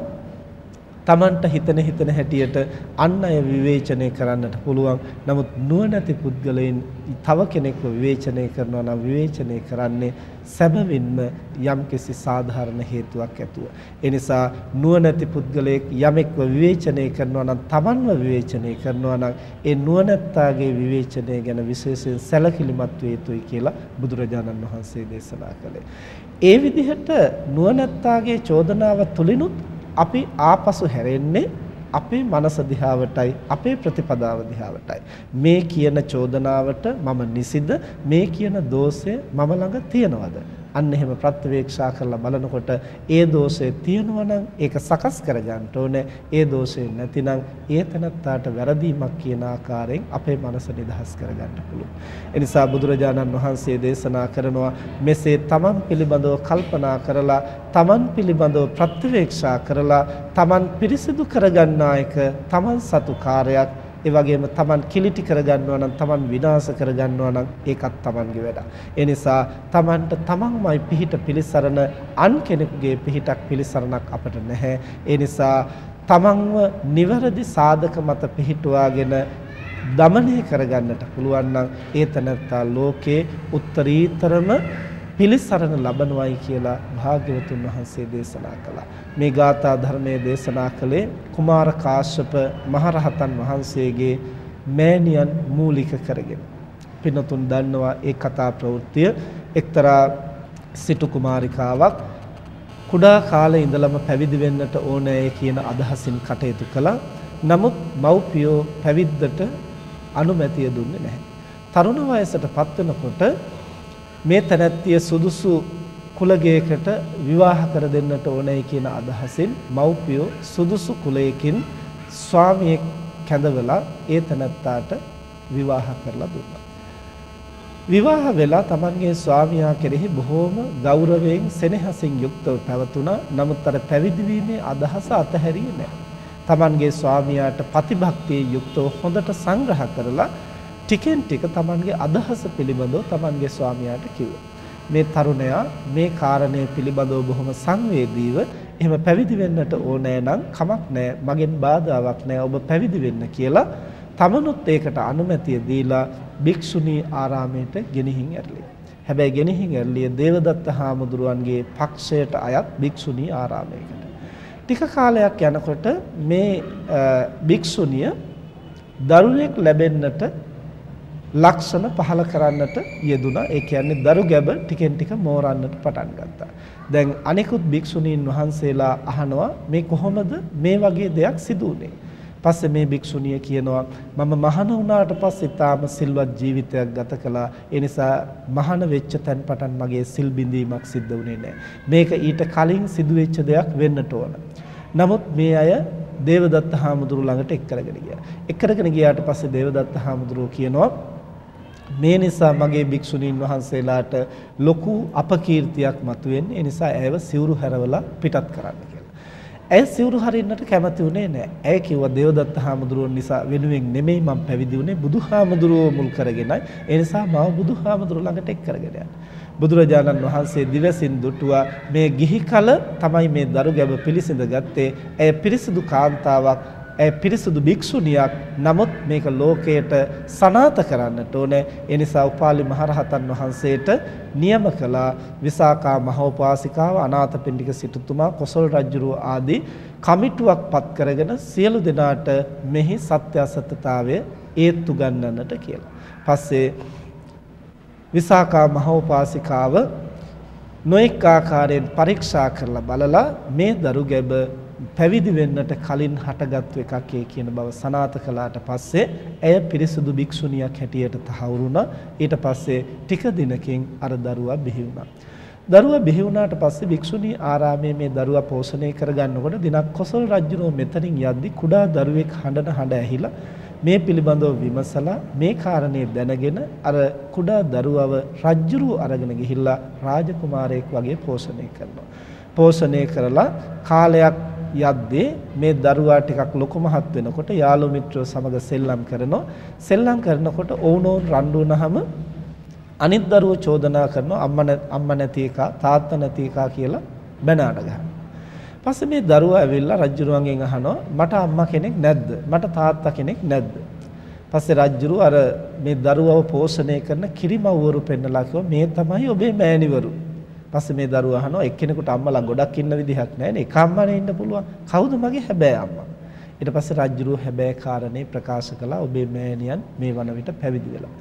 Tamanට හිතන හිතන හැටියට අන් අය විවේචනය කරන්නට පුළුවන්. නමුත් නුවණැති පුද්ගලයන් තව කෙනෙක්ව විවේචනය කරනවා නම් විවේචනය කරන්නේ සැබවින්ම යම්කිසි සාධාරණ හේතුවක් ඇතුව. ඒ නිසා නුවණැති පුද්ගලයෙක් යමෙක්ව විවේචනය කරනවා නම් Tamanව විවේචනය කරනවා නම් ඒ නුවණැත්තාගේ විවේචනය ගැන විශේෂයෙන් සැලකිලිමත් වේ යුතුයි කියලා බුදුරජාණන් වහන්සේ දේශනා කළේ. ඒ විදිහට නුවණැත්තාගේ චෝදනාව තුලිනුත් අපි ආපසු හැරෙන්නේ අපේ මනස දිහාවටයි අපේ ප්‍රතිපදාව දිහාවටයි. මේ කියන චෝදනාවට මම නිසිද මේ කියන දෝෂය මම ළඟ තියනවද? අන්න එහෙම ප්‍රත්‍යවේක්ෂා කරලා බලනකොට ඒ දෝෂය තියෙනවා නම් ඒක සකස් කරගන්න ඕනේ. ඒ දෝෂය නැතිනම් ඒ තනත්තාට වැරදීමක් කියන ආකාරයෙන් අපේ මනස නිදහස් කරගන්න පුළුවන්. ඒ නිසා බුදුරජාණන් වහන්සේ දේශනා කරනවා මෙසේ තමන් පිළිබඳව කල්පනා කරලා තමන් පිළිබඳව ප්‍රත්‍යවේක්ෂා කරලා තමන් පිරිසිදු කරගන්නා එක තමන් සතු කාර්යයක් ඒ වගේම Taman කිලිටි කරගන්නවා නම් Taman විනාශ කරගන්නවා නම් ඒකත් Tamanගේ වැඩ. ඒ නිසා Tamanට Tamanමයි පිහිට පිලිසරණ අන් කෙනෙකුගේ පිහිටක් පිලිසරණක් අපට නැහැ. ඒ නිසා Tamanව නිවැරදි සාධක මත පිහිටුවාගෙන දමනය කරගන්නට පුළුවන් නම් ඒ තනත්තා ලෝකේ උත්තරීතරම පිළිසරණ ලබනවයි කියලා භාග්‍යවතුන් වහන්සේ දේශනා කළා. මේ ගාථා ධර්මයේ දේශනා කළේ කුමාර කාශ්‍යප මහරහතන් වහන්සේගේ මෑණියන් මූලික කරගෙන. පින්නතුන් දන්නවා ඒ කතා ප්‍රවෘත්තිය එක්තරා සිටු කුමාරිකාවක් කුඩා කාලේ ඉඳලම පැවිදි වෙන්නට ඕනෑ කියන අදහසින් කටයුතු කළා. නමුත් මව්පියෝ පැවිද්දට අනුමැතිය දුන්නේ නැහැ. තරුණ වයසට පත් වෙනකොට මේ තැනැත්තිය සුදුසු කුලගයකට විවාහ කර දෙන්නට ඕනේ කියන අදහසින් මව්පියෝ සුදුසු කුලයකින් ස්වාමියෙක් කැඳවලා ඒ තැනැත්තාට විවාහ කරලා දුන්නා. විවාහ වෙලා තමන්ගේ ස්වාමියා කෙරෙහි බොහෝම ගෞරවයෙන් සෙනෙහසින් යුක්තව පැවතුණා. නමුත් අර පැවිදි වීමේ අදහස අතහැරියේ නැහැ. තමන්ගේ ස්වාමියාට ප්‍රතිභක්තියේ යුක්තව හොඳට සංග්‍රහ කරලා ටිකෙන් ටික Tamanගේ අදහස පිළිබඳව Tamanගේ ස්වාමියාට කිව්වා. මේ තරුණයා මේ කාරණය පිළිබඳව බොහොම සංවේදීව එහෙම පැවිදි වෙන්නට ඕනෑ නම් කමක් නෑ මගෙන් බාධාවක් නෑ ඔබ පැවිදි වෙන්න කියලා තමනුත් ඒකට අනුමැතිය දීලා භික්ෂුණී ආරාමයට ගෙනihin ඇරලේ. හැබැයි ගෙනihin ඇරලිය දේවදත්ත හාමුදුරුවන්ගේ පක්ෂයට අයත් භික්ෂුණී ආරාමයකට. ටික කාලයක් යනකොට මේ භික්ෂුණිය දරුවෙක් ලැබෙන්නට ලක්ෂණ පහල කරන්නට යෙදුනා. ඒ කියන්නේ දරු ගැබ ටිකෙන් ටික මෝරන්නට පටන් ගත්තා. දැන් අනිකුත් භික්ෂුණීන් වහන්සේලා අහනවා මේ කොහොමද මේ වගේ දෙයක් සිදු වුනේ? පස්සේ මේ භික්ෂුණිය කියනවා මම මහාන වුණාට පස්සේ තාම සිල්වත් ජීවිතයක් ගත කළා. ඒ නිසා මහාන වෙච්ච තැන් පටන් මගේ සිල් බිඳීමක් සිද්ධ වුණේ නැහැ. මේක ඊට කලින් සිදුවෙච්ච දෙයක් වෙන්නට ඕන. නමුත් මේ අය දේවදත්ත හාමුදුරුව ළඟට එක් කරගෙන ගියා. එක් කරගෙන ගියාට පස්සේ දේවදත්ත හාමුදුරුව කියනවා මේ නිසා මගේ භික්ෂුණීන් වහන්සේලාට ලොකු අපකීර්තියක් මතුවෙන්නේ. ඒ නිසා ඇයව සිවුරු හැරවලා පිටත් කරන්න කියලා. ඇය සිවුරු හරින්නට කැමති වුණේ නැහැ. ඇය කිව්වා දේවදත්ත හාමුදුරුවෝ නිසා වෙනුවෙන් නෙමෙයි මම පැවිදි වුණේ බුදුහාමුදුරුවෝ මුල් කරගෙනයි. ඒ නිසා මම බුදුහාමුදුරුවෝ ළඟට එක් කරගෙන යන්න. බුදුරජාණන් වහන්සේ දිවසින් දුටුවා මේ ගිහි කල තමයි මේ දරු ගැබ පිළිසිඳ ගත්තේ. ඇය පිරිසිදු කාන්තාවක් ඇය පිරිසුදු භික්ෂුණියක්. නමුත් මේක ලෝකයට සනාත කරන්නට ඕනේ. ඒ නිසා උපාලි මහරහතන් වහන්සේට නියම කළා. විසාකා මහෝපාසිකාව අනාථපිණ්ඩික සිටුතුමා කොසල් රජුරුව ආදී කමිටුවක් පත් කරගෙන සියලු දෙනාට මෙහි සත්‍ය අසත්‍යතාවය ඒත්තු ගන්නන්නට කියලා. පස්සේ විසාකා මහෝපාසිකාව නොඑක ආකාරයෙන් පරීක්ෂා කරලා බලලා මේ දරු ගැබ පැවිදි වෙන්නට කලින් හටගත්තු එකක් ඒ කියන බව සනාත කළාට පස්සේ ඇය පිරිසුදු භික්ෂුණියක් හැටියට තහවුරු වුණා. ඊට පස්සේ ටික දිනකින් අර දරුවා බිහි වුණා. දරුවා බිහි වුණාට පස්සේ භික්ෂුණී ආරාමයේ මේ දරුවා පෝෂණය කරගන්නකොට දිනක් කොසල් රජුනෝ මෙතනින් යද්දි කුඩා දරුවෙක් හඬන හඬ ඇහිලා මේ පිළිබඳව විමසලා මේ කාරණේ දැනගෙන අර කුඩා දරුවව රජ්ජුරුව අරගෙන ගිහිල්ලා රාජකුමාරයෙක් වගේ පෝෂණය කරනවා. පෝෂණය කරලා කාලයක් යද්දී මේ දරුවා ටිකක් ලොකු මහත් වෙනකොට යාළු මිත්‍රයෝ සමග සෙල්ලම් කරනවා. සෙල්ලම් කරනකොට ඔවුනෝන් රණ්ඩු වුණාම අනිත් දරුවෝ චෝදනා කරනවා අම්මා අම්මා නැති එක තාත්තා නැති එක කියලා බැන අඩ ගන්නවා. පස්සේ මේ දරුවා ඇවිල්ලා රජුරුවන්ගෙන් අහනවා මට අම්මා කෙනෙක් නැද්ද? මට තාත්තා කෙනෙක් නැද්ද? පස්සේ රජුරු අර මේ දරුවව පෝෂණය කරන කිරිමව්වරු පෙන්නලා කිව්වා මේ තමයි ඔබේ මෑණිවරු. පස්සේ මේ දරුවා අහනවා එක්කෙනෙකුට අම්මලා ගොඩක් ඉන්න විදිහක් නැහැ නේ. එක අම්මනේ ඉන්න පුළුවන්. කවුද මගේ හැබෑ අම්මා? ඊට පස්සේ රජුරුව හැබෑ කාරණේ ප්‍රකාශ කළා ඔබේ මෑණියන් මේ වන විට පැවිදි වෙලා.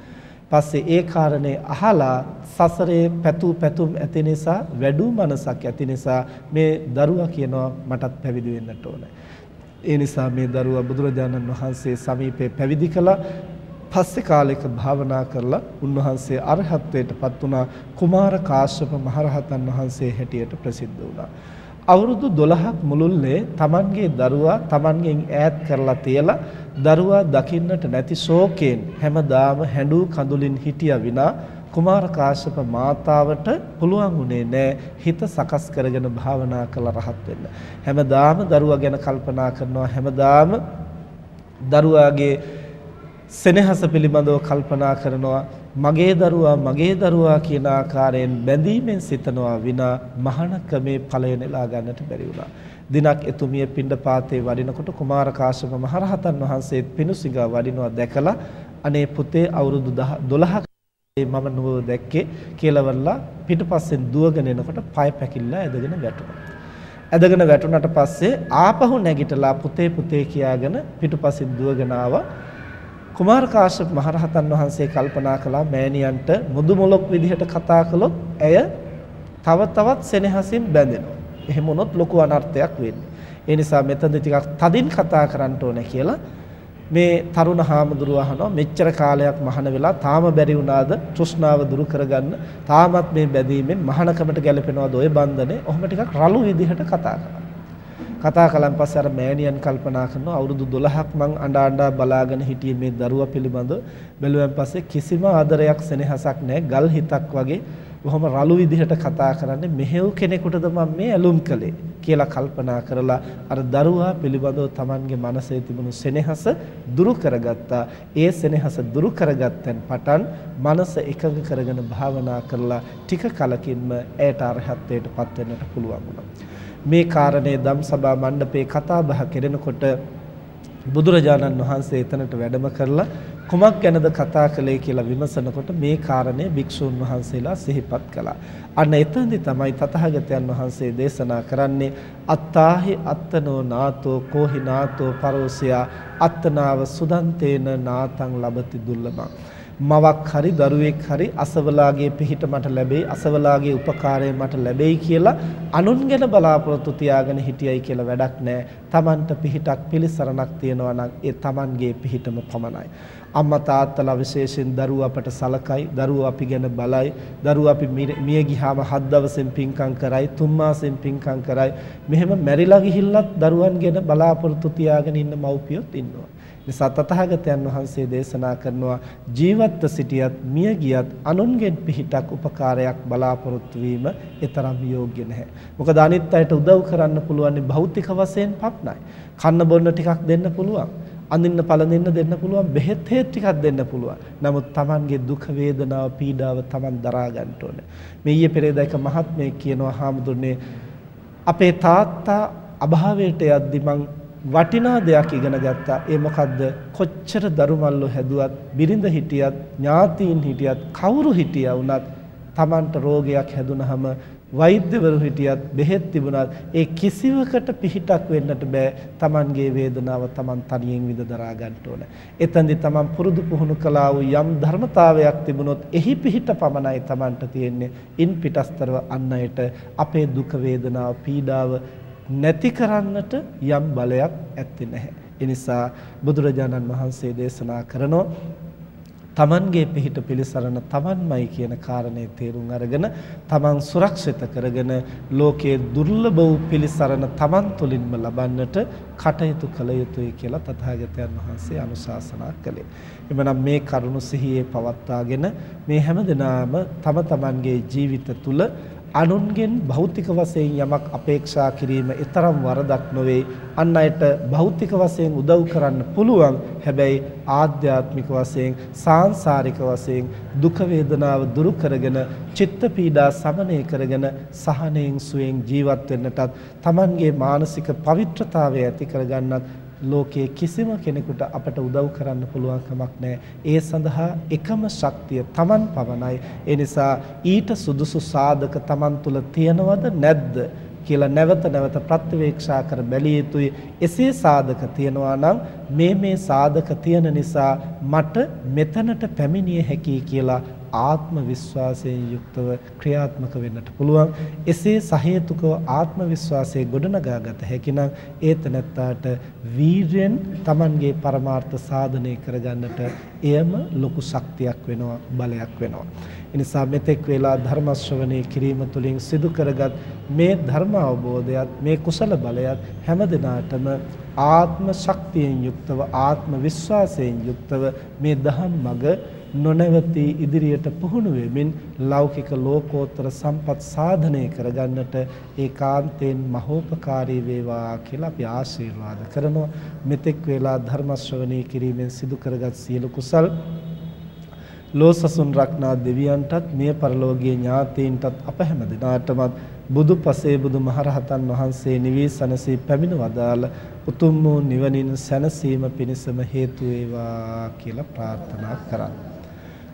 පස්සේ ඒ කාරණේ අහලා සසරේ පැතු පැතුම් ඇති නිසා වැඩි මනසක් ඇති නිසා මේ දරුවා කියනවා මටත් පැවිදි වෙන්නට ඕනේ. ඒ නිසා මේ දරුවා බුදුරජාණන් වහන්සේ සමීපේ පැවිදි කළා. පස්සේ කාලයක භාවනා කරලා උන්වහන්සේ අරහත්ත්වයට පත් වුණා කුමාර කාශ්‍යප මහරහතන් වහන්සේ හැටියට ප්‍රසිද්ධ වුණා. අවුරුදු 12ක් මුළුල්ලේ Tamanගේ දරුවා Tamanගෙන් ඈත් කරලා තියලා දරුවා දකින්නට නැති ශෝකයෙන් හැමදාම හැඬු කඳුලින් හිටියා විනා කුමාර කාශ්‍යප මාතාවට පුළුවන් වුණේ නැහැ හිත සකස් කරගෙන භාවනා කළ රහත් වෙන්න. හැමදාම දරුවා ගැන කල්පනා කරනවා හැමදාම දරුවාගේ සෙනෙහස පිළිබඳව කල්පනා කරනවා මගේ දරුවා මගේ දරුවා කියන ආකාරයෙන් බැඳීමෙන් සිතනවා විනා මහානකමේ ඵලය නෙලා ගන්නට බැරි වුණා. දිනක් එතුමිය පිණ්ඩපාතේ වඩිනකොට කුමාර කාශ්‍යප මහරහතන් වහන්සේත් පිණුසිඟා වඩිනවා දැකලා අනේ පුතේ අවුරුදු 12ක මම නුඹව දැක්කේ කියලා වල්ලා පිටපස්සෙන් දුවගෙන එනකොට පය පැකිල්ලා ඇදගෙන වැටුණා. ඇදගෙන වැටුණාට පස්සේ ආපහු නැගිටලා පුතේ පුතේ කියාගෙන පිටපස්සෙන් දුවගෙන ආවා. කුමාර කාශ්‍යප මහරහතන් වහන්සේ කල්පනා කළා මෑණියන්ට මුදු මොලොක් විදිහට කතා කළොත් ඇය තව තවත් සෙනෙහසින් බැඳෙනවා. එහෙම වුණොත් ලොකු අනර්ථයක් වෙන්නේ. ඒ නිසා මෙතනදි ටිකක් තදින් කතා කරන්න ඕනේ කියලා මේ තරුණ හාමුදුරුව අහනවා මෙච්චර කාලයක් මහාන වෙලා තාම බැරි වුණාද තෘෂ්ණාව දුරු කරගන්න තාමත් මේ බැඳීමෙන් මහානකමට ගැලපෙනවද ඔය බන්ධනේ ඔහොම ටිකක් රළු විදිහට කතා කරා කතා කළන් පස්සේ අර මෑණියන් කල්පනා කරනවා අවුරුදු 12ක් මං අඬා අඬා බලාගෙන හිටියේ මේ දරුවා පිළිබඳව බැලුවෙන් පස්සේ කිසිම ආදරයක් සෙනෙහසක් නැහැ. ගල් හිතක් වගේ බොහොම රළු විදිහට කතා කරන්නේ මෙහෙව් කෙනෙකුටද මම මේ ඇලුම් කළේ කියලා කල්පනා කරලා අර දරුවා පිළිබඳව Tamanගේ මනසේ තිබුණු සෙනෙහස දුරු කරගත්තා. ඒ සෙනෙහස දුරු කරගත්තන් පටන් මනස එකඟ කරගෙන භාවනා කරලා ටික කලකින්ම ඇයට අරහත්ත්වයට පත් වෙන්නට පුළුවන් වුණා. මේ කාරණේ ධම්සභා මණ්ඩපේ කතා බහ කෙරෙනකොට බුදුරජාණන් වහන්සේ එතනට වැඩම කරලා කුමක් ගැනද කතා කළේ කියලා විමසනකොට මේ කාරණේ භික්ෂුන් වහන්සේලා සිහිපත් කළා. අන්න එතනදි තමයි තථාගතයන් වහන්සේ දේශනා කරන්නේ අත්තාහි අත්තනෝ නාතෝ කෝහි නාතෝ පරෝසයා අත්තනාව සුදන්තේන නාතං ලබති දුර්ලභං මවක් හරි දරුවෙක් හරි අසවලාගේ පිහිට මට ලැබෙයි අසවලාගේ උපකාරය මට ලැබෙයි කියලා අනුන් ගැන බලාපොරොත්තු තියාගෙන හිටියයි කියලා වැඩක් නැහැ. Tamanට පිහිටක් පිළිසරණක් තියෙනවා නම් ඒ Tamanගේ පිහිටම පමණයි. අම්මා තාත්තලා විශේෂයෙන් දරුවෝ අපට සලකයි දරුවෝ අපි ගැන බලයි දරුවෝ අපි මිය ගියාම හත් දවසෙන් පින්කම් කරයි තුන් මාසෙන් පින්කම් කරයි මෙහෙම මැරිලා ගිහිල්ලත් දරුවන් ගැන බලාපොරොත්තු තියාගෙන ඉන්න මව්පියොත් ඉන්නවා නිසා තථාගතයන් වහන්සේ දේශනා කරනවා ජීවත්ව සිටියත් මිය ගියත් අනුන්ගෙන් පිහිටක් උපකාරයක් බලාපොරොත්තු වීම ඊතරම් යෝග්‍ය නැහැ. මොකද අනිත් අයට උදව් කරන්න පුළුවන් භෞතික වශයෙන් පමණයි. කන්න බොන්න ටිකක් දෙන්න පුළුවන්. අඳින්න පළඳින්න දෙන්න පුළුවන් බෙහෙත් හේත් ටිකක් දෙන්න පුළුවන්. නමුත් Tamanගේ දුක වේදනාව පීඩාව Taman දරා ගන්න ඕනේ. මේ ඊයේ පෙරේද එක මහත්මයෙක් කියනවා හාමුදුරනේ අපේ තාත්තා අභාවයට යද්දි මං වටිනා දෙයක් ඉගෙන ගත්තා. ඒ මොකද්ද? කොච්චර දරුමල්ලෝ හැදුවත්, බිරිඳ හිටියත්, ඥාතීන් හිටියත්, කවුරු හිටියා වුණත් Tamanට රෝගයක් හැදුනහම වෛද්‍යවරු හිටියත් බෙහෙත් තිබුණත් ඒ කිසිවකට පිහිටක් වෙන්නට බෑ Tamanගේ වේදනාව Taman තනියෙන් විඳ දරා ගන්න ඕන. එතෙන්දී Taman පුරුදු පුහුණු කළා වූ යම් ධර්මතාවයක් තිබුණොත් එහි පිහිට පමණයි Tamanට තියෙන්නේ. ඉන් පිටස්තරව අන් අයට අපේ දුක වේදනාව පීඩාව නැති කරන්නට යම් බලයක් ඇත්තේ නැහැ. ඒ නිසා බුදුරජාණන් වහන්සේ දේශනා කරනෝ තමන්ගේ පිහිට පිළිසරණ තමන්මයි කියන කාරණේ තේරුම් අරගෙන තමන් සුරක්ෂිත කරගෙන ලෝකයේ දුර්ලභ වූ පිළිසරණ තමන් තුළින්ම ලබන්නට කටයුතු කළ යුතුයි කියලා තථාගතයන් වහන්සේ අනුශාසනා කළේ. එමනම් මේ කරුණ සිහියේ පවත්වාගෙන මේ හැම දිනාම තම තමන්ගේ ජීවිත තුළ අනුන්ගෙන් භෞතික වශයෙන් යමක් අපේක්ෂා කිරීම ඊතරම් වරදක් නොවේ. අන් අයට භෞතික වශයෙන් උදව් කරන්න පුළුවන්. හැබැයි ආධ්‍යාත්මික වශයෙන්, සාංශාරික වශයෙන් දුක වේදනාව දුරු කරගෙන, චිත්ත පීඩා සමනය කරගෙන සහනයෙන් සුවයෙන් ජීවත් වෙන්නටත් Tamanගේ මානසික පවිත්‍රතාවය ඇති කරගන්නත් ලෝකයේ කිසිම කෙනෙකුට අපට උදව් කරන්න පුළුවන් කමක් නැහැ. ඒ සඳහා එකම ශක්තිය Taman පවණයි. ඒ නිසා ඊට සුදුසු සාධක Taman තුල තියනවද නැද්ද කියලා නැවත නැවත ප්‍රත්‍යවේක්ෂා කර බැලිය යුතුයි. එසේ සාධක තියනවා නම් මේ මේ සාධක තියෙන නිසා මට මෙතනට පැමිණිය හැකියි කියලා ආත්ම විශ්වාසයෙන් යුක්තව ක්‍රියාත්මක වෙන්නට පුළුවන්. එසේ සහේතුකව ආත්ම විශ්වාසයේ ගොඩනගා ගත හැකි නම් ඒත නැත්තාට වීරයෙන් Tamanගේ පරමාර්ථ සාධනය කරගන්නට එයම ලොකු ශක්තියක් වෙනවා බලයක් වෙනවා. එනිසා මෙතෙක් වේලා ධර්ම ශ්‍රවණය කිරීම තුළින් සිදු කරගත් මේ ධර්ම අවබෝධයත් මේ කුසල බලයත් හැම දිනාටම ආත්ම ශක්තියෙන් යුක්තව ආත්ම විශ්වාසයෙන් යුක්තව මේ දහම් මඟ නොනවති ඉදිරියට පුහුණු වෙමින් ලෞකික ලෝකෝත්තර සම්පත් සාධනය කරගන්නට ඒකාන්තයෙන් මහෝපකාරී වේවා කියලා අපි ආශිර්වාද කරනවා. මෙතෙක් වේලා ධර්ම ශ්‍රවණී කිරීමෙන් සිදු කරගත් සියලු කුසල් ලෝසසුන් රක්නා දෙවියන්ටත් මිය පරලෝකීය ඥාතීන්ටත් අප හැම දිනාටමත් බුදු පසේ බුදු මහරහතන් වහන්සේ නිවී සනසී පැමිණ වදාළ උතුම් වූ නිවනින් සැනසීම පිණිසම හේතු වේවා කියලා ප්‍රාර්ථනා කරා.